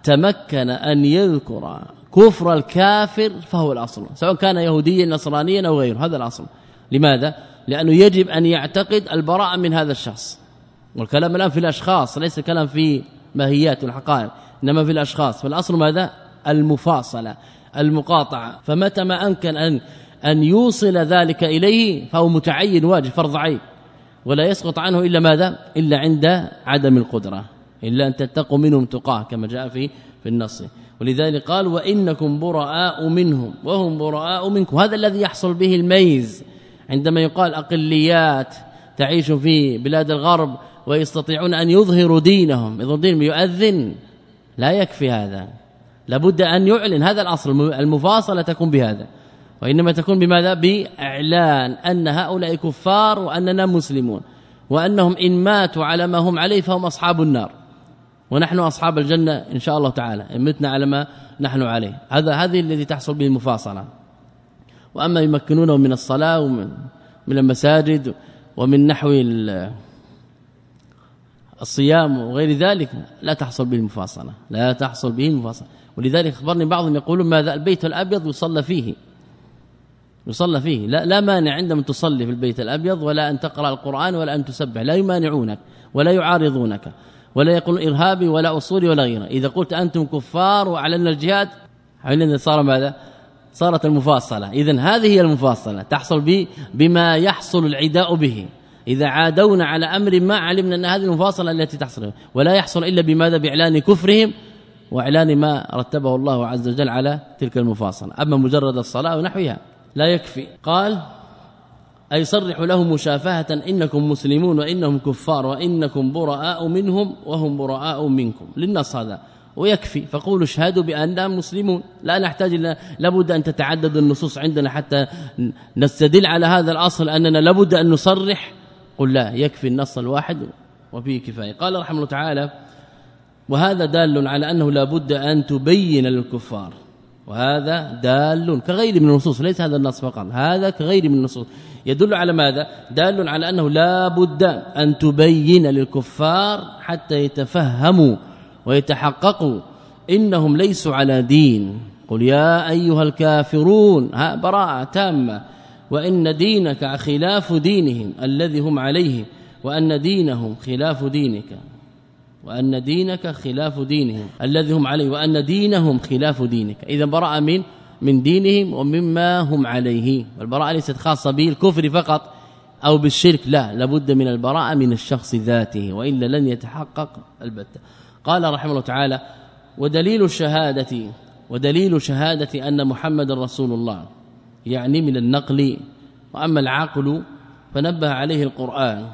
S2: تمكن أن يذكر كفر الكافر فهو الأصل سواء كان يهوديا نصرانيا أو غيره. هذا الأصل. لماذا؟ لأنه يجب أن يعتقد البراءه من هذا الشخص. والكلام الآن في الأشخاص ليس كلام في ماهيات الحقائق إنما في الأشخاص. فالأصل ماذا؟ المفاصلة المقاطعة. فمتى ما أمكن أن أن يوصل ذلك إليه فهو متعين واجب فرض عين. ولا يسقط عنه إلا ماذا؟ إلا عند عدم القدرة. إلا أن تتقوا منهم تقاه كما جاء في في النص. ولذلك قال وإنكم براء منهم وهم براء منكم. هذا الذي يحصل به الميز. عندما يقال أقليات تعيش في بلاد الغرب ويستطيعون أن يظهروا دينهم يظهر دينهم يؤذن لا يكفي هذا. لابد أن يعلن. هذا الأصل المفاصلة تكون بهذا. وإنما تكون بماذا؟ بإعلان أن هؤلاء كفار وأننا مسلمون وأنهم إن ماتوا على ما هم عليه فهم أصحاب النار ونحن أصحاب الجنة إن شاء الله تعالى إن متنا على ما نحن عليه. هذا هذه الذي تحصل به المفاصلة. وأما يمكنونه من الصلاة ومن من المساجد ومن نحو الصيام وغير ذلك لا تحصل به المفاصلة. لا تحصل به المفاصلة. ولذلك أخبرني بعضهم يقولون ماذا؟ البيت الأبيض يصلى فيه. يصلى فيه. لا لا مانع عندما تصلي في البيت الأبيض ولا أن تقرأ القرآن ولا أن تسبح. لا يمانعونك ولا يعارضونك ولا يقول إرهابي ولا أصولي ولا غيره. إذا قلت أنتم كفار واعلنا الجهاد عندنا صار ماذا؟ صارت المفاصلة. اذا هذه هي المفاصلة. تحصل بما يحصل العداء به. إذا عادونا على أمر ما علمنا أن هذه المفاصلة التي تحصل ولا يحصل إلا بماذا؟ بإعلان كفرهم وإعلان ما رتبه الله عز وجل على تلك المفاصلة. أما مجرد الصلاة ونحوها. لا يكفي. قال أي صرح لهم مشافهة إنكم مسلمون وإنهم كفار وإنكم براء منهم وهم براء منكم. للنص هذا. ويكفي. فقولوا اشهدوا باننا مسلمون. لا نحتاج إلى لابد أن تتعدد النصوص عندنا حتى نستدل على هذا الأصل أننا لابد أن نصرح. قل لا يكفي النص الواحد وفيه كفاية. قال رحمه الله تعالى وهذا دال على أنه لا بد أن تبين للكفار. وهذا دال كغير من النصوص ليس هذا النص فقط هذا كغير من النصوص. يدل على ماذا؟ دال على أنه لا بد أن تبين للكفار حتى يتفهموا ويتحققوا إنهم ليسوا على دين. قل يا أيها الكافرون ها براءة تامة. وإن دينك خلاف دينهم الذي هم عليه وأن دينهم خلاف دينك. وأن دينك خلاف دينهم الذي هم عليه وأن دينهم خلاف دينك. إذا براء من من دينهم ومما هم عليه. والبراءة ليست خاصة بالكفر فقط أو بالشرك لا. لابد من البراءة من الشخص ذاته وإلا لن يتحقق البتة قال رحمه الله تعالى ودليل الشهادة ودليل شهادة أن محمد رسول الله يعني من النقل. وأما العقل فنبه عليه القرآن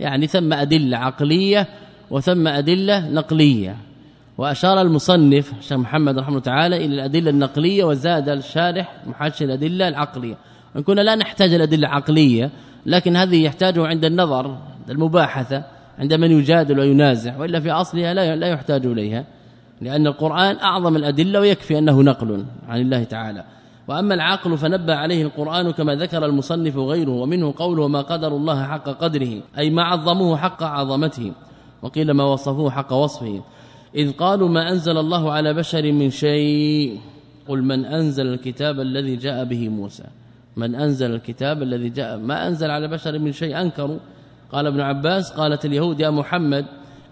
S2: يعني ثم أدلة عقلية وثم أدلة نقلية. وأشار المصنف شيخ محمد رحمه تعالى إلى الأدلة النقلية وزاد الشارح محاشي الأدلة العقلية. إن كنا لا نحتاج الادله العقليه لكن هذه يحتاجه عند النظر المباحثة عند من يجادل وينازع وإلا في أصلها لا يحتاج إليها لأن القرآن أعظم الأدلة ويكفي أنه نقل عن الله تعالى. وأما العقل فنبه عليه القرآن كما ذكر المصنف وغيره ومنه قوله ما قدر الله حق قدره أي ما عظموه حق عظمته. وقيل ما وصفوه حق وصفه. إذ قالوا ما أنزل الله على بشر من شيء. قل من أنزل الكتاب الذي جاء به موسى. من أنزل الكتاب الذي جاء ما أنزل على بشر من شيء أنكروا. قال ابن عباس قالت اليهود يا محمد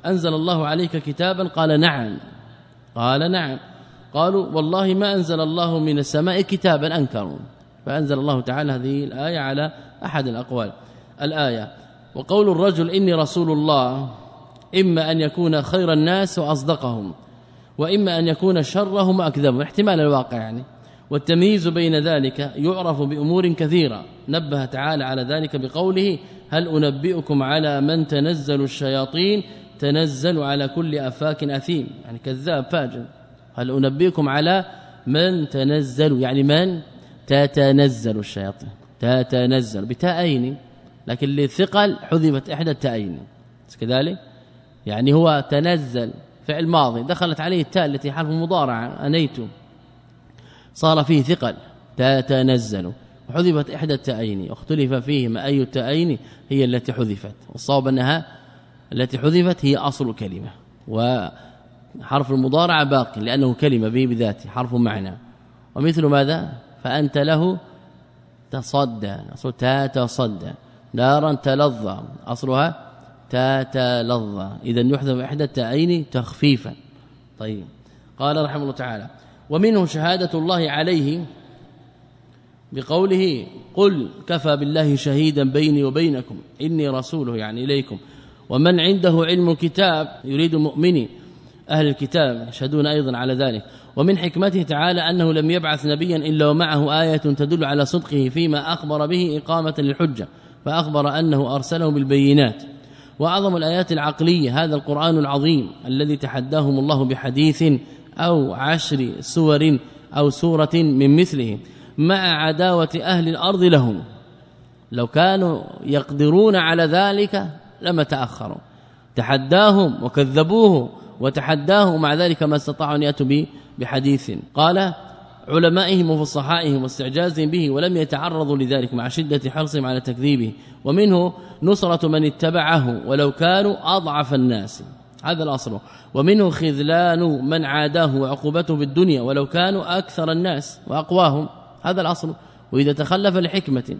S2: أنزل الله عليك كتابا؟ قال نعم. قال نعم. قالوا والله ما أنزل الله من السماء كتابا. أنكروا. فأنزل الله تعالى هذه الآية على أحد الأقوال. الآية وقول الرجل إني رسول الله إما أن يكون خير الناس وأصدقهم وإما أن يكون شرهم وأكذبهم احتمال الواقع يعني. والتمييز بين ذلك يعرف بأمور كثيرة. نبه تعالى على ذلك بقوله هل أنبئكم على من تنزل الشياطين؟ تنزل على كل أفاك أثيم. يعني كذاب فاجر. هل أنبئكم على من تنزل؟ يعني من تتنزل الشياطين. تتنزل بتاءين لكن للثقل حذفت إحدى التاءين كذلك؟ يعني هو تنزل فعل ماضي دخلت عليه التاء التي حرف مضارع انيت صار فيه ثقل تتنزل. وحذفت إحدى التاءين واختلف فيهما أي التاءين هي التي حذفت. والصواب أنها التي حذفت هي أصل الكلمة و حرف المضارعه باقي لأنه كلمة به بذاته حرف معنى. ومثل ماذا؟ فأنت له تصدى أصل تصدى نارا تلظى أصلها تتلظى. إذا يحذف إحدى التاءين تخفيفا. طيب. قال رحمه الله تعالى ومنه شهادة الله عليه بقوله قل كفى بالله شهيدا بيني وبينكم إني رسوله يعني إليكم. ومن عنده علم الكتاب يريد مؤمني أهل الكتاب يشهدون أيضا على ذلك. ومن حكمته تعالى أنه لم يبعث نبيا إلا ومعه آية تدل على صدقه فيما أخبر به إقامة للحجة فأخبر أنه أرسله بالبينات. وأعظم الآيات العقلية هذا القرآن العظيم الذي تحداهم الله بحديث أو عشر سور أو سورة من مثله مع عداوة أهل الأرض لهم. لو كانوا يقدرون على ذلك لما تأخروا. تحداهم وكذبوه وتحداه مع ذلك ما استطاعوا أن يأتوا به بحديث. قال علمائهم وفصحائهم واستعجازهم به ولم يتعرضوا لذلك مع شدة حرصهم على تكذيبه. ومنه نصرة من اتبعه ولو كانوا أضعف الناس. هذا الأصل. ومنه خذلان من عاداه وعقوبته في الدنيا ولو كانوا أكثر الناس وأقواهم. هذا الأصل. وإذا تخلف لحكمة.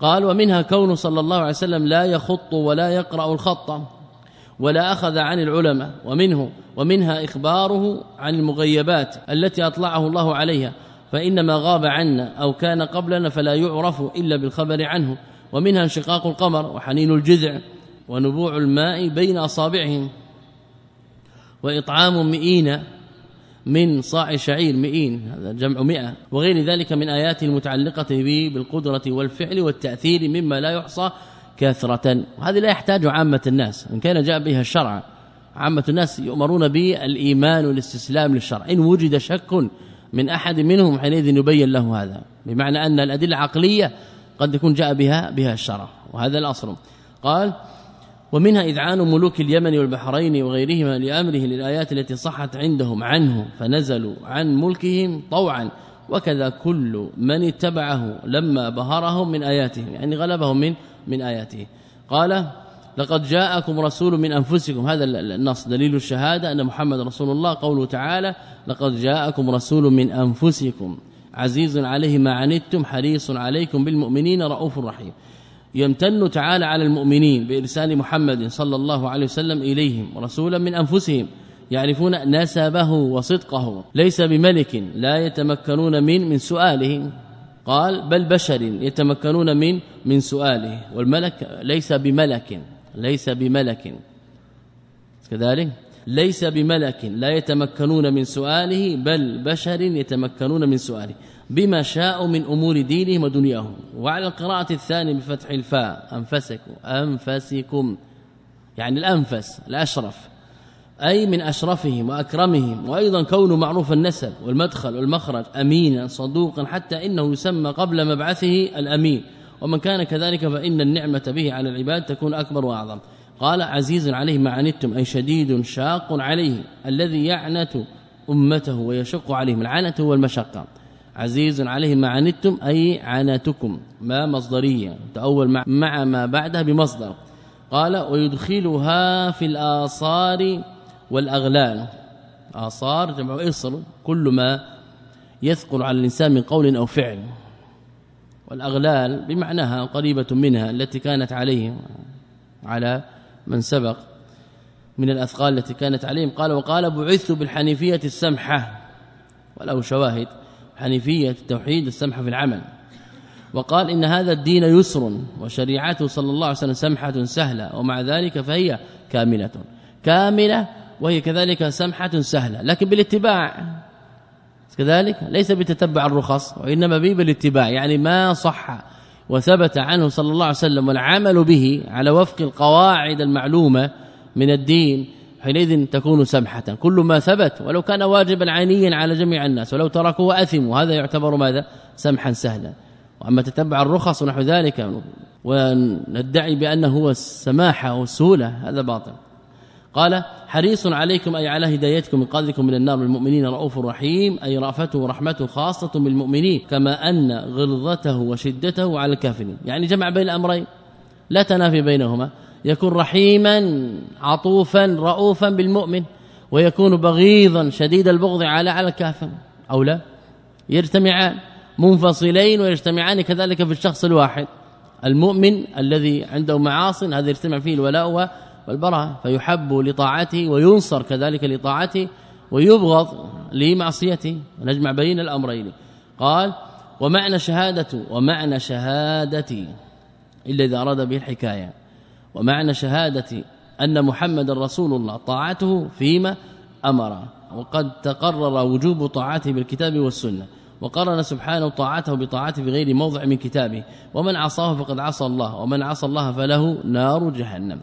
S2: قال ومنها كون صلى الله عليه وسلم لا يخط ولا يقرأ الخط. ولا أخذ عن العلماء ومنه ومنها إخباره عن المغيبات التي أطلعه الله عليها. فإنما غاب عنا أو كان قبلنا فلا يعرف إلا بالخبر عنه. ومنها انشقاق القمر وحنين الجذع ونبوع الماء بين أصابعهم. وإطعام مئين من صاع شعير مئين هذا جمع مئة. وغير ذلك من آيات المتعلقة به بالقدرة والفعل والتأثير مما لا يحصى كثرة وهذه لا يحتاج عامة الناس إن كان جاء بها الشرع عامة الناس يؤمرون بالإيمان والاستسلام للشرع إن وجد شك من أحد منهم حينئذ يبين له هذا بمعنى أن الأدلة العقلية قد يكون جاء بها بها الشرع وهذا الأصل. قال ومنها إذعان ملوك اليمن والبحرين وغيرهما لأمره للآيات التي صحت عندهم عنه فنزلوا عن ملكهم طوعا وكذا كل من اتبعه لما بهرهم من آياته يعني غلبهم من من آياته. قال لقد جاءكم رسول من أنفسكم. هذا النص دليل الشهادة أن محمد رسول الله. قوله تعالى لقد جاءكم رسول من أنفسكم. عزيز عليه ما عنتم حريص عليكم بالمؤمنين رؤوف رحيم. يمتن تعالى على المؤمنين بإرسال محمد صلى الله عليه وسلم إليهم رسولا من أنفسهم يعرفون نسبه وصدقه. ليس بملك لا يتمكنون من من سؤاله قال بل بشر يتمكنون من من سؤاله والملك ليس بملك ليس بملك. كذلك ليس بملك لا يتمكنون من سؤاله بل بشر يتمكنون من سؤاله. بما شاءوا من أمور دينهم ودنياهم. وعلى القراءة الثانية بفتح الفاء أنفسكم أنفسكم. يعني الأنفس الأشرف. أي من أشرفهم وأكرمهم وأيضا كونه معروف النسب والمدخل والمخرج أمينا صدوقا حتى إنه يسمى قبل مبعثه الأمين. ومن كان كذلك فإن النعمة به على العباد تكون أكبر وأعظم. قال عزيز عليه ما عنتم أي شديد شاق عليه الذي يعنت أمته ويشق عليهم. العنة هو المشقة. عزيز عليه ما عنتم أي عنتكم ما مصدرية. تأول مع, ما بعدها بمصدر. قال ويدخلها في الآثار والأغلال. آثار جمع إصر كل ما يثقل على الإنسان من قول أو فعل. والأغلال بمعناها قريبة منها التي كانت عليه على من سبق من الأثقال التي كانت عليهم. قال وقال بعثت بالحنيفية السمحة. وله شواهد. حنيفية التوحيد السمحة في العمل. وقال إن هذا الدين يسر وشريعته صلى الله عليه وسلم سمحة سهلة ومع ذلك فهي كاملة. كاملة وهي كذلك سمحة سهلة. لكن بالاتباع كذلك ليس بتتبع الرخص وإنما به بالاتباع. يعني ما صح وثبت عنه صلى الله عليه وسلم والعمل به على وفق القواعد المعلومة من الدين حينئذ تكون سمحة. كل ما ثبت ولو كان واجبا عينيا على جميع الناس ولو تركوه أثموا هذا يعتبر ماذا؟ سمحا سهلا. وأما تتبع الرخص ونحو ذلك وندعي بأنه هو السماحه والسهولة هذا باطل. قال حريص عليكم أي على هدايتكم إنقاذكم من النار المؤمنين رؤوف رحيم أي رأفته ورحمته خاصة بالمؤمنين كما أن غلظته وشدته على الكافرين. يعني جمع بين الأمرين لا تنافي بينهما. يكون رحيما عطوفا رؤوفا بالمؤمن ويكون بغيضا شديد البغض على على الكافر أو لا. يجتمعان منفصلين ويجتمعان كذلك في الشخص الواحد. المؤمن الذي عنده معاص هذا يجتمع فيه الولاء والبراء فيحب لطاعته وينصر كذلك لطاعته ويبغض لمعصيته. ونجمع بين الأمرين. قال ومعنى شهادة ومعنى شهادتي إلا إذا أراد به الحكاية. ومعنى شهادة أن محمد رسول الله طاعته فيما أمر. وقد تقرر وجوب طاعته بالكتاب والسنة. وقرن سبحانه طاعته بطاعته في غير موضع من كتابه. ومن عصاه فقد عصى الله ومن عصى الله فله نار جهنم.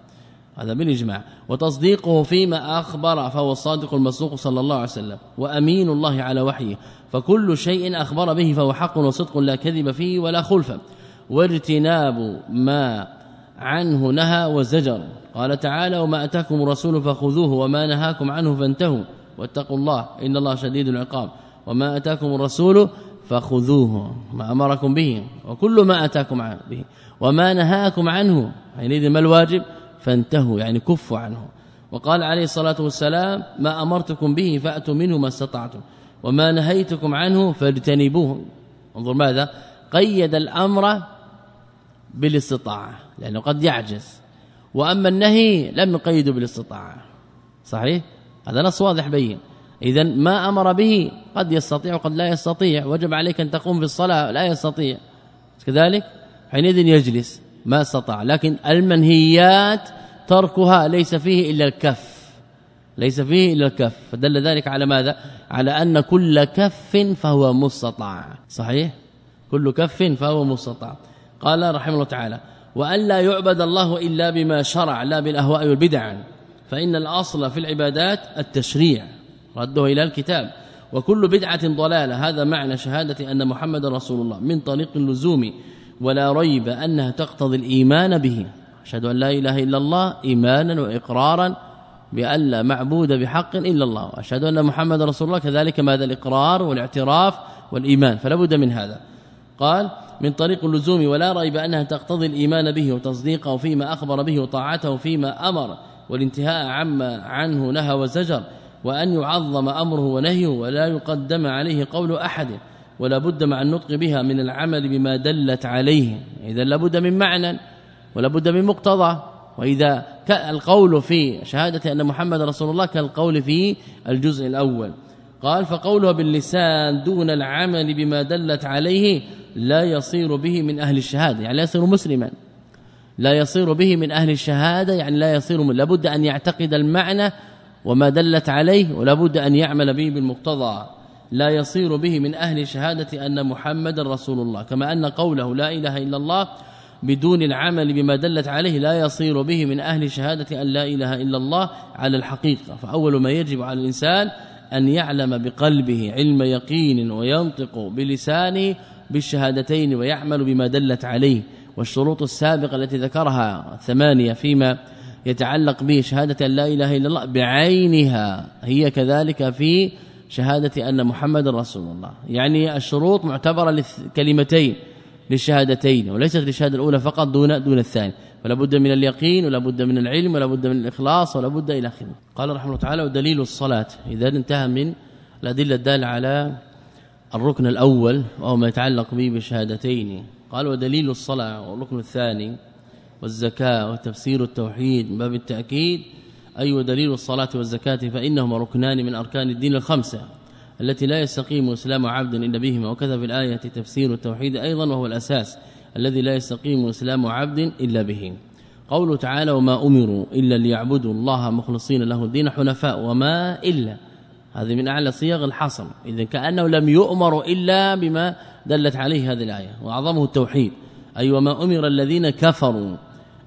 S2: هذا بالإجماع. وتصديقه فيما أخبر فهو الصادق المصدوق صلى الله عليه وسلم وأمين الله على وحيه. فكل شيء أخبر به فهو حق وصدق لا كذب فيه ولا خلف. واجتناب ما عنه نهى وزجر. قال تعالى وما أتاكم الرسول فخذوه وما نهاكم عنه فانتهوا. واتقوا الله إن الله شديد العقاب. وما أتاكم الرسول فخذوه. ما أمركم به. وكل ما أتاكم به. وما نهاكم عنه. حينئذ ما الواجب؟ فانتهوا يعني كفوا عنه. وقال عليه الصلاة والسلام ما أمرتكم به فأتوا منه ما استطعتم وما نهيتكم عنه فاجتنبوه. انظر ماذا؟ قيد الأمر بالاستطاعة لأنه قد يعجز. وأما النهي لم يقيده بالاستطاعة. صحيح؟ هذا نص واضح بين. اذا ما أمر به قد يستطيع وقد لا يستطيع. وجب عليك أن تقوم بالصلاه لا يستطيع. كذلك حينئذ يجلس. ما استطاع. لكن المنهيات تركها ليس فيه إلا الكف. ليس فيه إلا الكف. فدل ذلك على ماذا؟ على أن كل كف فهو مستطاع. صحيح؟ كل كف فهو مستطاع. قال رحمه الله تعالى وأن لا يعبد الله إلا بما شرع لا بالأهواء والبدع. فإن الأصل في العبادات التشريع رده إلى الكتاب. وكل بدعة ضلالة. هذا معنى شهادة أن محمد رسول الله. من طريق اللزوم. ولا ريب أنها تقتضي الإيمان به. أشهد أن لا إله إلا الله إيمانا وإقرارا بأن لا معبود بحق إلا الله. وأشهد أن محمد رسول الله كذلك ماذا؟ الإقرار والاعتراف والإيمان. فلا بد من هذا. قال من طريق اللزوم ولا ريب أنها تقتضي الإيمان به وتصديقه فيما أخبر به وطاعته فيما أمر والانتهاء عما عنه نهى وزجر وأن يعظم أمره ونهيه ولا يقدم عليه قول أحد. ولا بد مع النطق بها من العمل بما دلت عليه. إذا لابد من معنى ولا بد من مقتضى. وإذا القول في شهادة أن محمد رسول الله كالقول في الجزء الأول. قال فقوله باللسان دون العمل بما دلت عليه لا يصير به من أهل الشهادة يعني لا يصير مسلما. لا يصير به من أهل الشهادة يعني لا يصير من لابد أن يعتقد المعنى وما دلت عليه ولابد أن يعمل به بالمقتضى. لا يصير به من أهل الشهادة أن محمد رسول الله كما أن قوله لا إله إلا الله بدون العمل بما دلت عليه لا يصير به من أهل شهادة أن لا إله إلا الله على الحقيقة. فأول ما يجب على الإنسان أن يعلم بقلبه علم يقين وينطق بلسانه بالشهادتين ويعمل بما دلت عليه. والشروط السابقة التي ذكرها ثمانيه فيما يتعلق به شهادة أن لا إله إلا الله بعينها هي كذلك في شهادة أن محمد رسول الله. يعني الشروط معتبرة للكلمتين للشهادتين وليست للشهادة الأولى فقط دون دون الثاني. فلا بد من اليقين ولا بد من العلم ولا بد من الإخلاص ولا بد إلى آخره. قال رحمه الله تعالى ودليل الصلاة. إذا انتهى من الأدلة الداله على الركن الأول وهو ما يتعلق به بالشهادتين. قال ودليل الصلاة والركن الثاني والزكاة وتفسير التوحيد من باب التأكيد أي ودليل الصلاة والزكاة فإنهما ركنان من أركان الدين الخمسة التي لا يستقيم إسلام عبد إلا بهما وكذا في الآية تفسير التوحيد أيضا وهو الأساس الذي لا يستقيم إسلام عبد إلا به. قوله تعالى وما أمروا إلا ليعبدوا الله مخلصين له الدين حنفاء وما إلا. هذه من أعلى صيغ الحصر. اذا كأنه لم يؤمر إلا بما دلت عليه هذه الآية وأعظمه التوحيد. أي وما أمر الذين كفروا.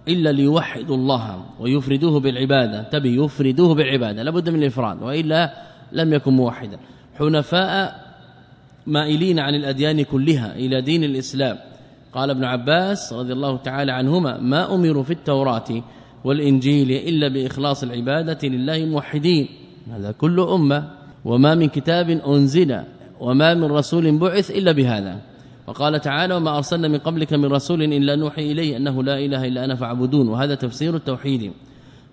S2: إلا ليوحدوا الله ويفردوه بالعبادة. تبي يفردوه بالعبادة لابد من الإفراد وإلا لم يكن موحدا. حنفاء مائلين عن الأديان كلها إلى دين الإسلام. قال ابن عباس رضي الله تعالى عنهما ما أمروا في التوراة والإنجيل إلا بإخلاص العبادة لله موحدين هذا كل أمة. وما من كتاب أنزل وما من رسول بعث إلا بهذا. وقال تعالى وما أرسلنا من قبلك من رسول إلا نوحي إليه أنه لا إله إلا أنا فاعبدون وهذا تفسير التوحيد.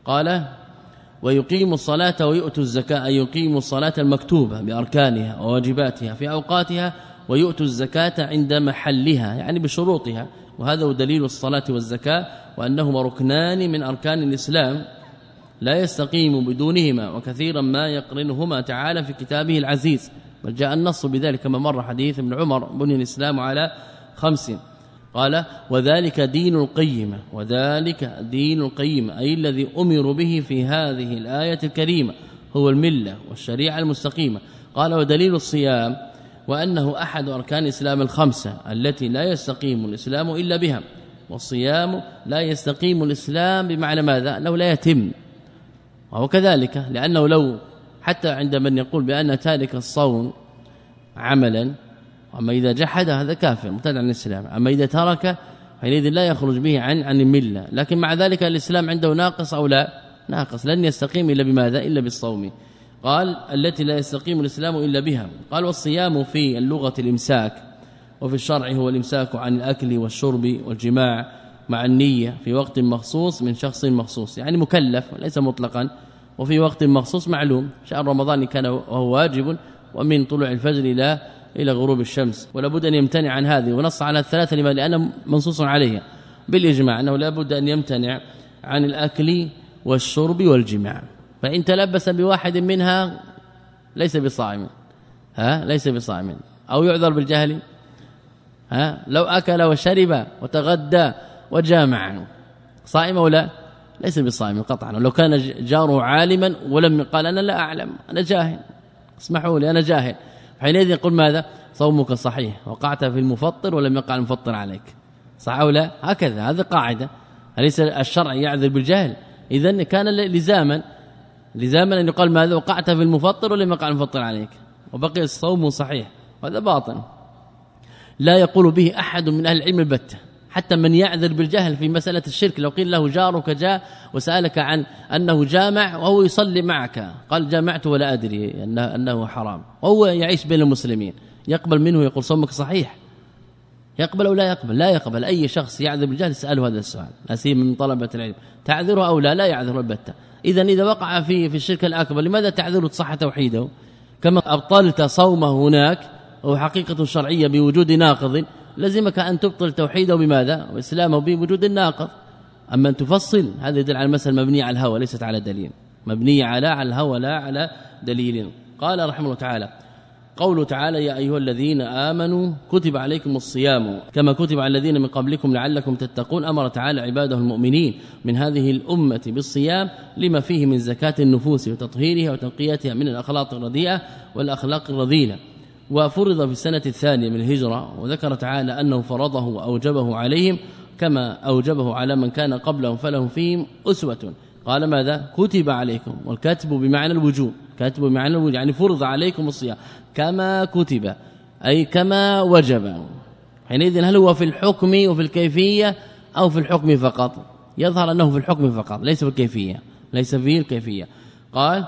S2: قال ويقيم الصلاة ويؤتوا الزكاة أي يقيم الصلاة المكتوبة بأركانها وواجباتها في أوقاتها ويؤتوا الزكاة عند محلها يعني بشروطها. وهذا هو دليل الصلاة والزكاة وأنهما ركنان من أركان الإسلام لا يستقيم بدونهما وكثيرا ما يقرنهما تعالى في كتابه العزيز. بل جاء النص بذلك كما مر حديث ابن عمر بني الإسلام على خمس. قال وذلك دين القيمة وذلك دين القيمة أي الذي أمر به في هذه الآية الكريمة هو الملة والشريعة المستقيمة. قال ودليل الصيام وأنه أحد أركان الإسلام الخمسة التي لا يستقيم الإسلام إلا بها والصيام لا يستقيم الإسلام بمعنى ماذا؟ لو لا يتم. وهو كذلك لأنه لو حتى عند من يقول بأن تارك الصوم عملا أما إذا جحد هذا كافر مرتد عن الإسلام. أما إذا ترك حينئذ لا يخرج به عن عن الملة. لكن مع ذلك الإسلام عنده ناقص أو لا؟ ناقص. لن يستقيم إلا بماذا؟ إلا بالصوم. قال التي لا يستقيم الإسلام إلا بها. قال والصيام في اللغة الإمساك وفي الشرع هو الإمساك عن الأكل والشرب والجماع مع النية في وقت مخصوص من شخص مخصوص. يعني مكلف وليس مطلقا. وفي وقت مخصوص معلوم. شهر رمضان كان وهو واجب ومن طلوع الفجر إلى إلى غروب الشمس. ولا بد أن يمتنع عن هذه. ونص على الثلاثة لما لأنه منصوص عليها. بالإجماع أنه لا بد أن يمتنع عن الأكل والشرب والجماع. فإن تلبس بواحد منها ليس بصائم. ها؟ ليس بصائم. أو يعذر بالجهل. ها؟ لو أكل وشرب وتغدى وجامع. صائم أو لا؟ ليس بصائم قطعا. لو كان جاره عالما ولم قال أنا لا أعلم أنا جاهل. اسمحوا لي أنا جاهل. حينئذ يقول ماذا؟ صومك صحيح. وقعت في المفطر ولم يقع المفطر عليك. صح أو لا؟ هكذا. هذه قاعدة. أليس الشرع يعذر بالجهل؟ اذا كان لزاما. لزاما أن يقال ماذا؟ وقعت في المفطر ولم يقع المفطر عليك. وبقي الصوم صحيح. وهذا باطل لا يقول به أحد من أهل العلم البتة. حتى من يعذر بالجهل في مسألة الشرك. لو قيل له جارك جاء وسألك عن أنه جامع وهو يصلي معك. قال جامعت ولا أدري أنه, أنه حرام. وهو يعيش بين المسلمين. يقبل منه يقول صومك صحيح. يقبل أو لا يقبل؟ لا يقبل. أي شخص يعذر بالجهل يسأله هذا السؤال. نسيم من طلبة العلم. تعذره أو لا لا يعذر البتة. اذا إذا وقع في في الشرك الأكبر لماذا تعذره صح توحيده؟ كما أبطلت صومه هناك هو حقيقة شرعية بوجود ناقض لزمك أن تبطل توحيده بماذا؟ وإسلامه بوجود الناقض. أما أن تفصل هذا يدل على المسألة مبنية على الهوى ليست على دليل. مبنية على على الهوى لا على دليل. قال رحمه الله تعالى قوله تعالى يا أيها الذين آمنوا كتب عليكم الصيام كما كتب على الذين من قبلكم لعلكم تتقون. أمر تعالى عباده المؤمنين من هذه الأمة بالصيام لما فيه من زكاة النفوس وتطهيرها وتنقيتها من الأخلاق الرديئة والأخلاق الرذيلة. وفرض في السنة الثانية من الهجرة وذكر تعالى أنه فرضه وأوجبه عليهم كما أوجبه على من كان قبلهم فلهم فيهم أسوة. قال ماذا؟ كتب عليكم والكتب بمعنى الوجوب كتب بمعنى الوجوب يعني فرض عليكم الصيام كما كتب أي كما وجب. حينئذ هل هو في الحكم وفي الكيفية أو في الحكم فقط؟ يظهر أنه في الحكم فقط ليس في الكيفية ليس في الكيفية. قال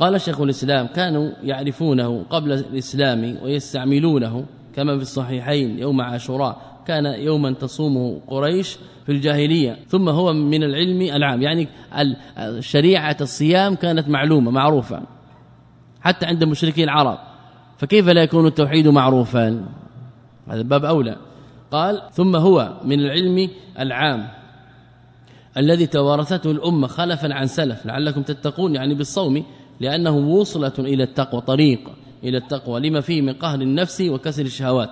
S2: قال شيخ الإسلام كانوا يعرفونه قبل الإسلام ويستعملونه كما في الصحيحين يوم عاشوراء. كان يوما تصومه قريش في الجاهلية. ثم هو من العلم العام. يعني شريعة الصيام كانت معلومة معروفة. حتى عند مشركي العرب. فكيف لا يكون التوحيد معروفا؟ هذا باب أولى. قال ثم هو من العلم العام. الذي توارثته الأمة خلفا عن سلف. لعلكم تتقون يعني بالصوم لأنه وصلة إلى التقوى طريق إلى التقوى. لما فيه من قهر النفس وكسر الشهوات.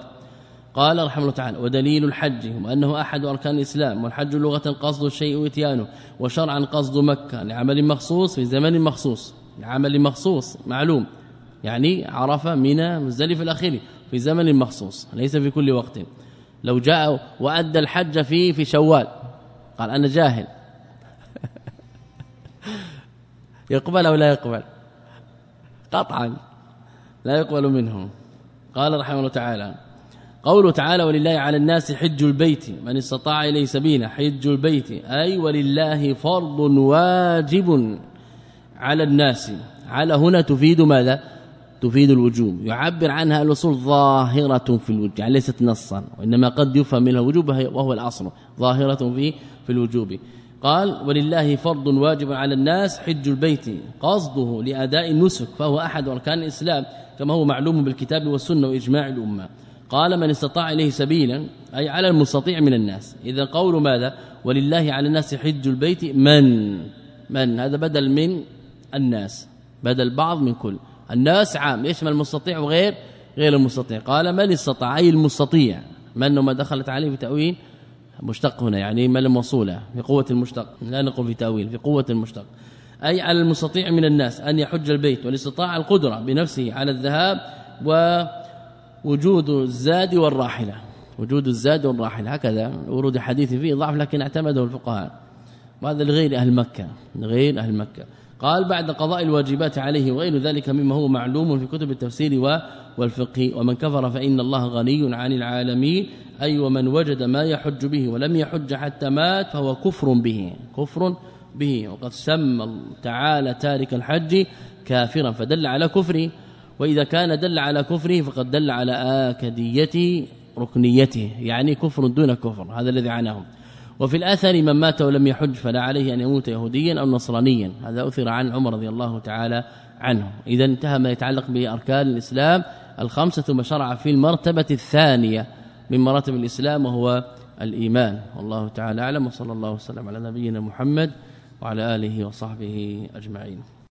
S2: قال رحمه الله تعالى ودليل الحج هو أنه أحد أركان الإسلام والحج لغة قصد الشيء وإتيانه وشرعا قصد مكة لعمل مخصوص في زمن مخصوص. لعمل مخصوص معلوم. يعني عرفة منى مزدلفة الأخير في زمن مخصوص ليس في كل وقت. لو جاء وأدى الحج فيه في شوال. قال أنا جاهل. يقبل أو لا يقبل؟ قطعا لا يقبل منهم قال رحمه الله تعالى قوله تعالى ولله على الناس حج البيت من استطاع إليه سبيلا. حج البيت أي ولله فرض واجب على الناس. على هنا تفيد ماذا؟ تفيد الوجوب. يعبر عنها الأصول ظاهرة في الوجوب يعني ليست نصا وإنما قد يفهم منها الوجوب وهو الأصل ظاهرة في في الوجوب. قال ولله فرض واجب على الناس حج البيت قصده لأداء النسك فهو أحد أركان الإسلام كما هو معلوم بالكتاب والسنة وإجماع الأمة. قال من استطاع إليه سبيلا أي على المستطيع من الناس. إذا قول ماذا؟ ولله على الناس حج البيت من؟ من؟ هذا بدل من الناس بدل بعض من كل. الناس عام يشمل المستطيع وغير؟ غير المستطيع. قال من استطاع؟ أي المستطيع. من ما دخلت عليه بتاويل مشتق هنا يعني من الموصوله في قوة المشتق لا نقول في تأويل في قوة المشتق. أي على المستطيع من الناس أن يحج البيت والاستطاع القدرة بنفسه على الذهاب ووجود الزاد والراحلة. وجود الزاد والراحلة هكذا ورود حديث فيه ضعف لكن اعتمده الفقهاء. وهذا لغير أهل مكة لغير أهل مكة. قال بعد قضاء الواجبات عليه وغير ذلك مما هو معلوم في كتب التفسير والفقه ومن كفر فإن الله غني عن العالمين. أي ومن وجد ما يحج به ولم يحج حتى مات فهو كفر به كفر به. وقد سمى تعالى تارك الحج كافرا فدل على كفره. وإذا كان دل على كفره فقد دل على آكدية ركنيته يعني كفر دون كفر هذا الذي عناهم وفي الآثر من مات ولم يحج فلا عليه أن يموت يهوديا أو نصرانيا هذا أثر عن عمر رضي الله تعالى عنه. إذا انتهى ما يتعلق بأركان الإسلام الخمسة ثم شرع في المرتبة الثانية من مراتب الإسلام وهو الإيمان. والله تعالى أعلم وصلى الله وسلم على نبينا محمد وعلى آله وصحبه أجمعين.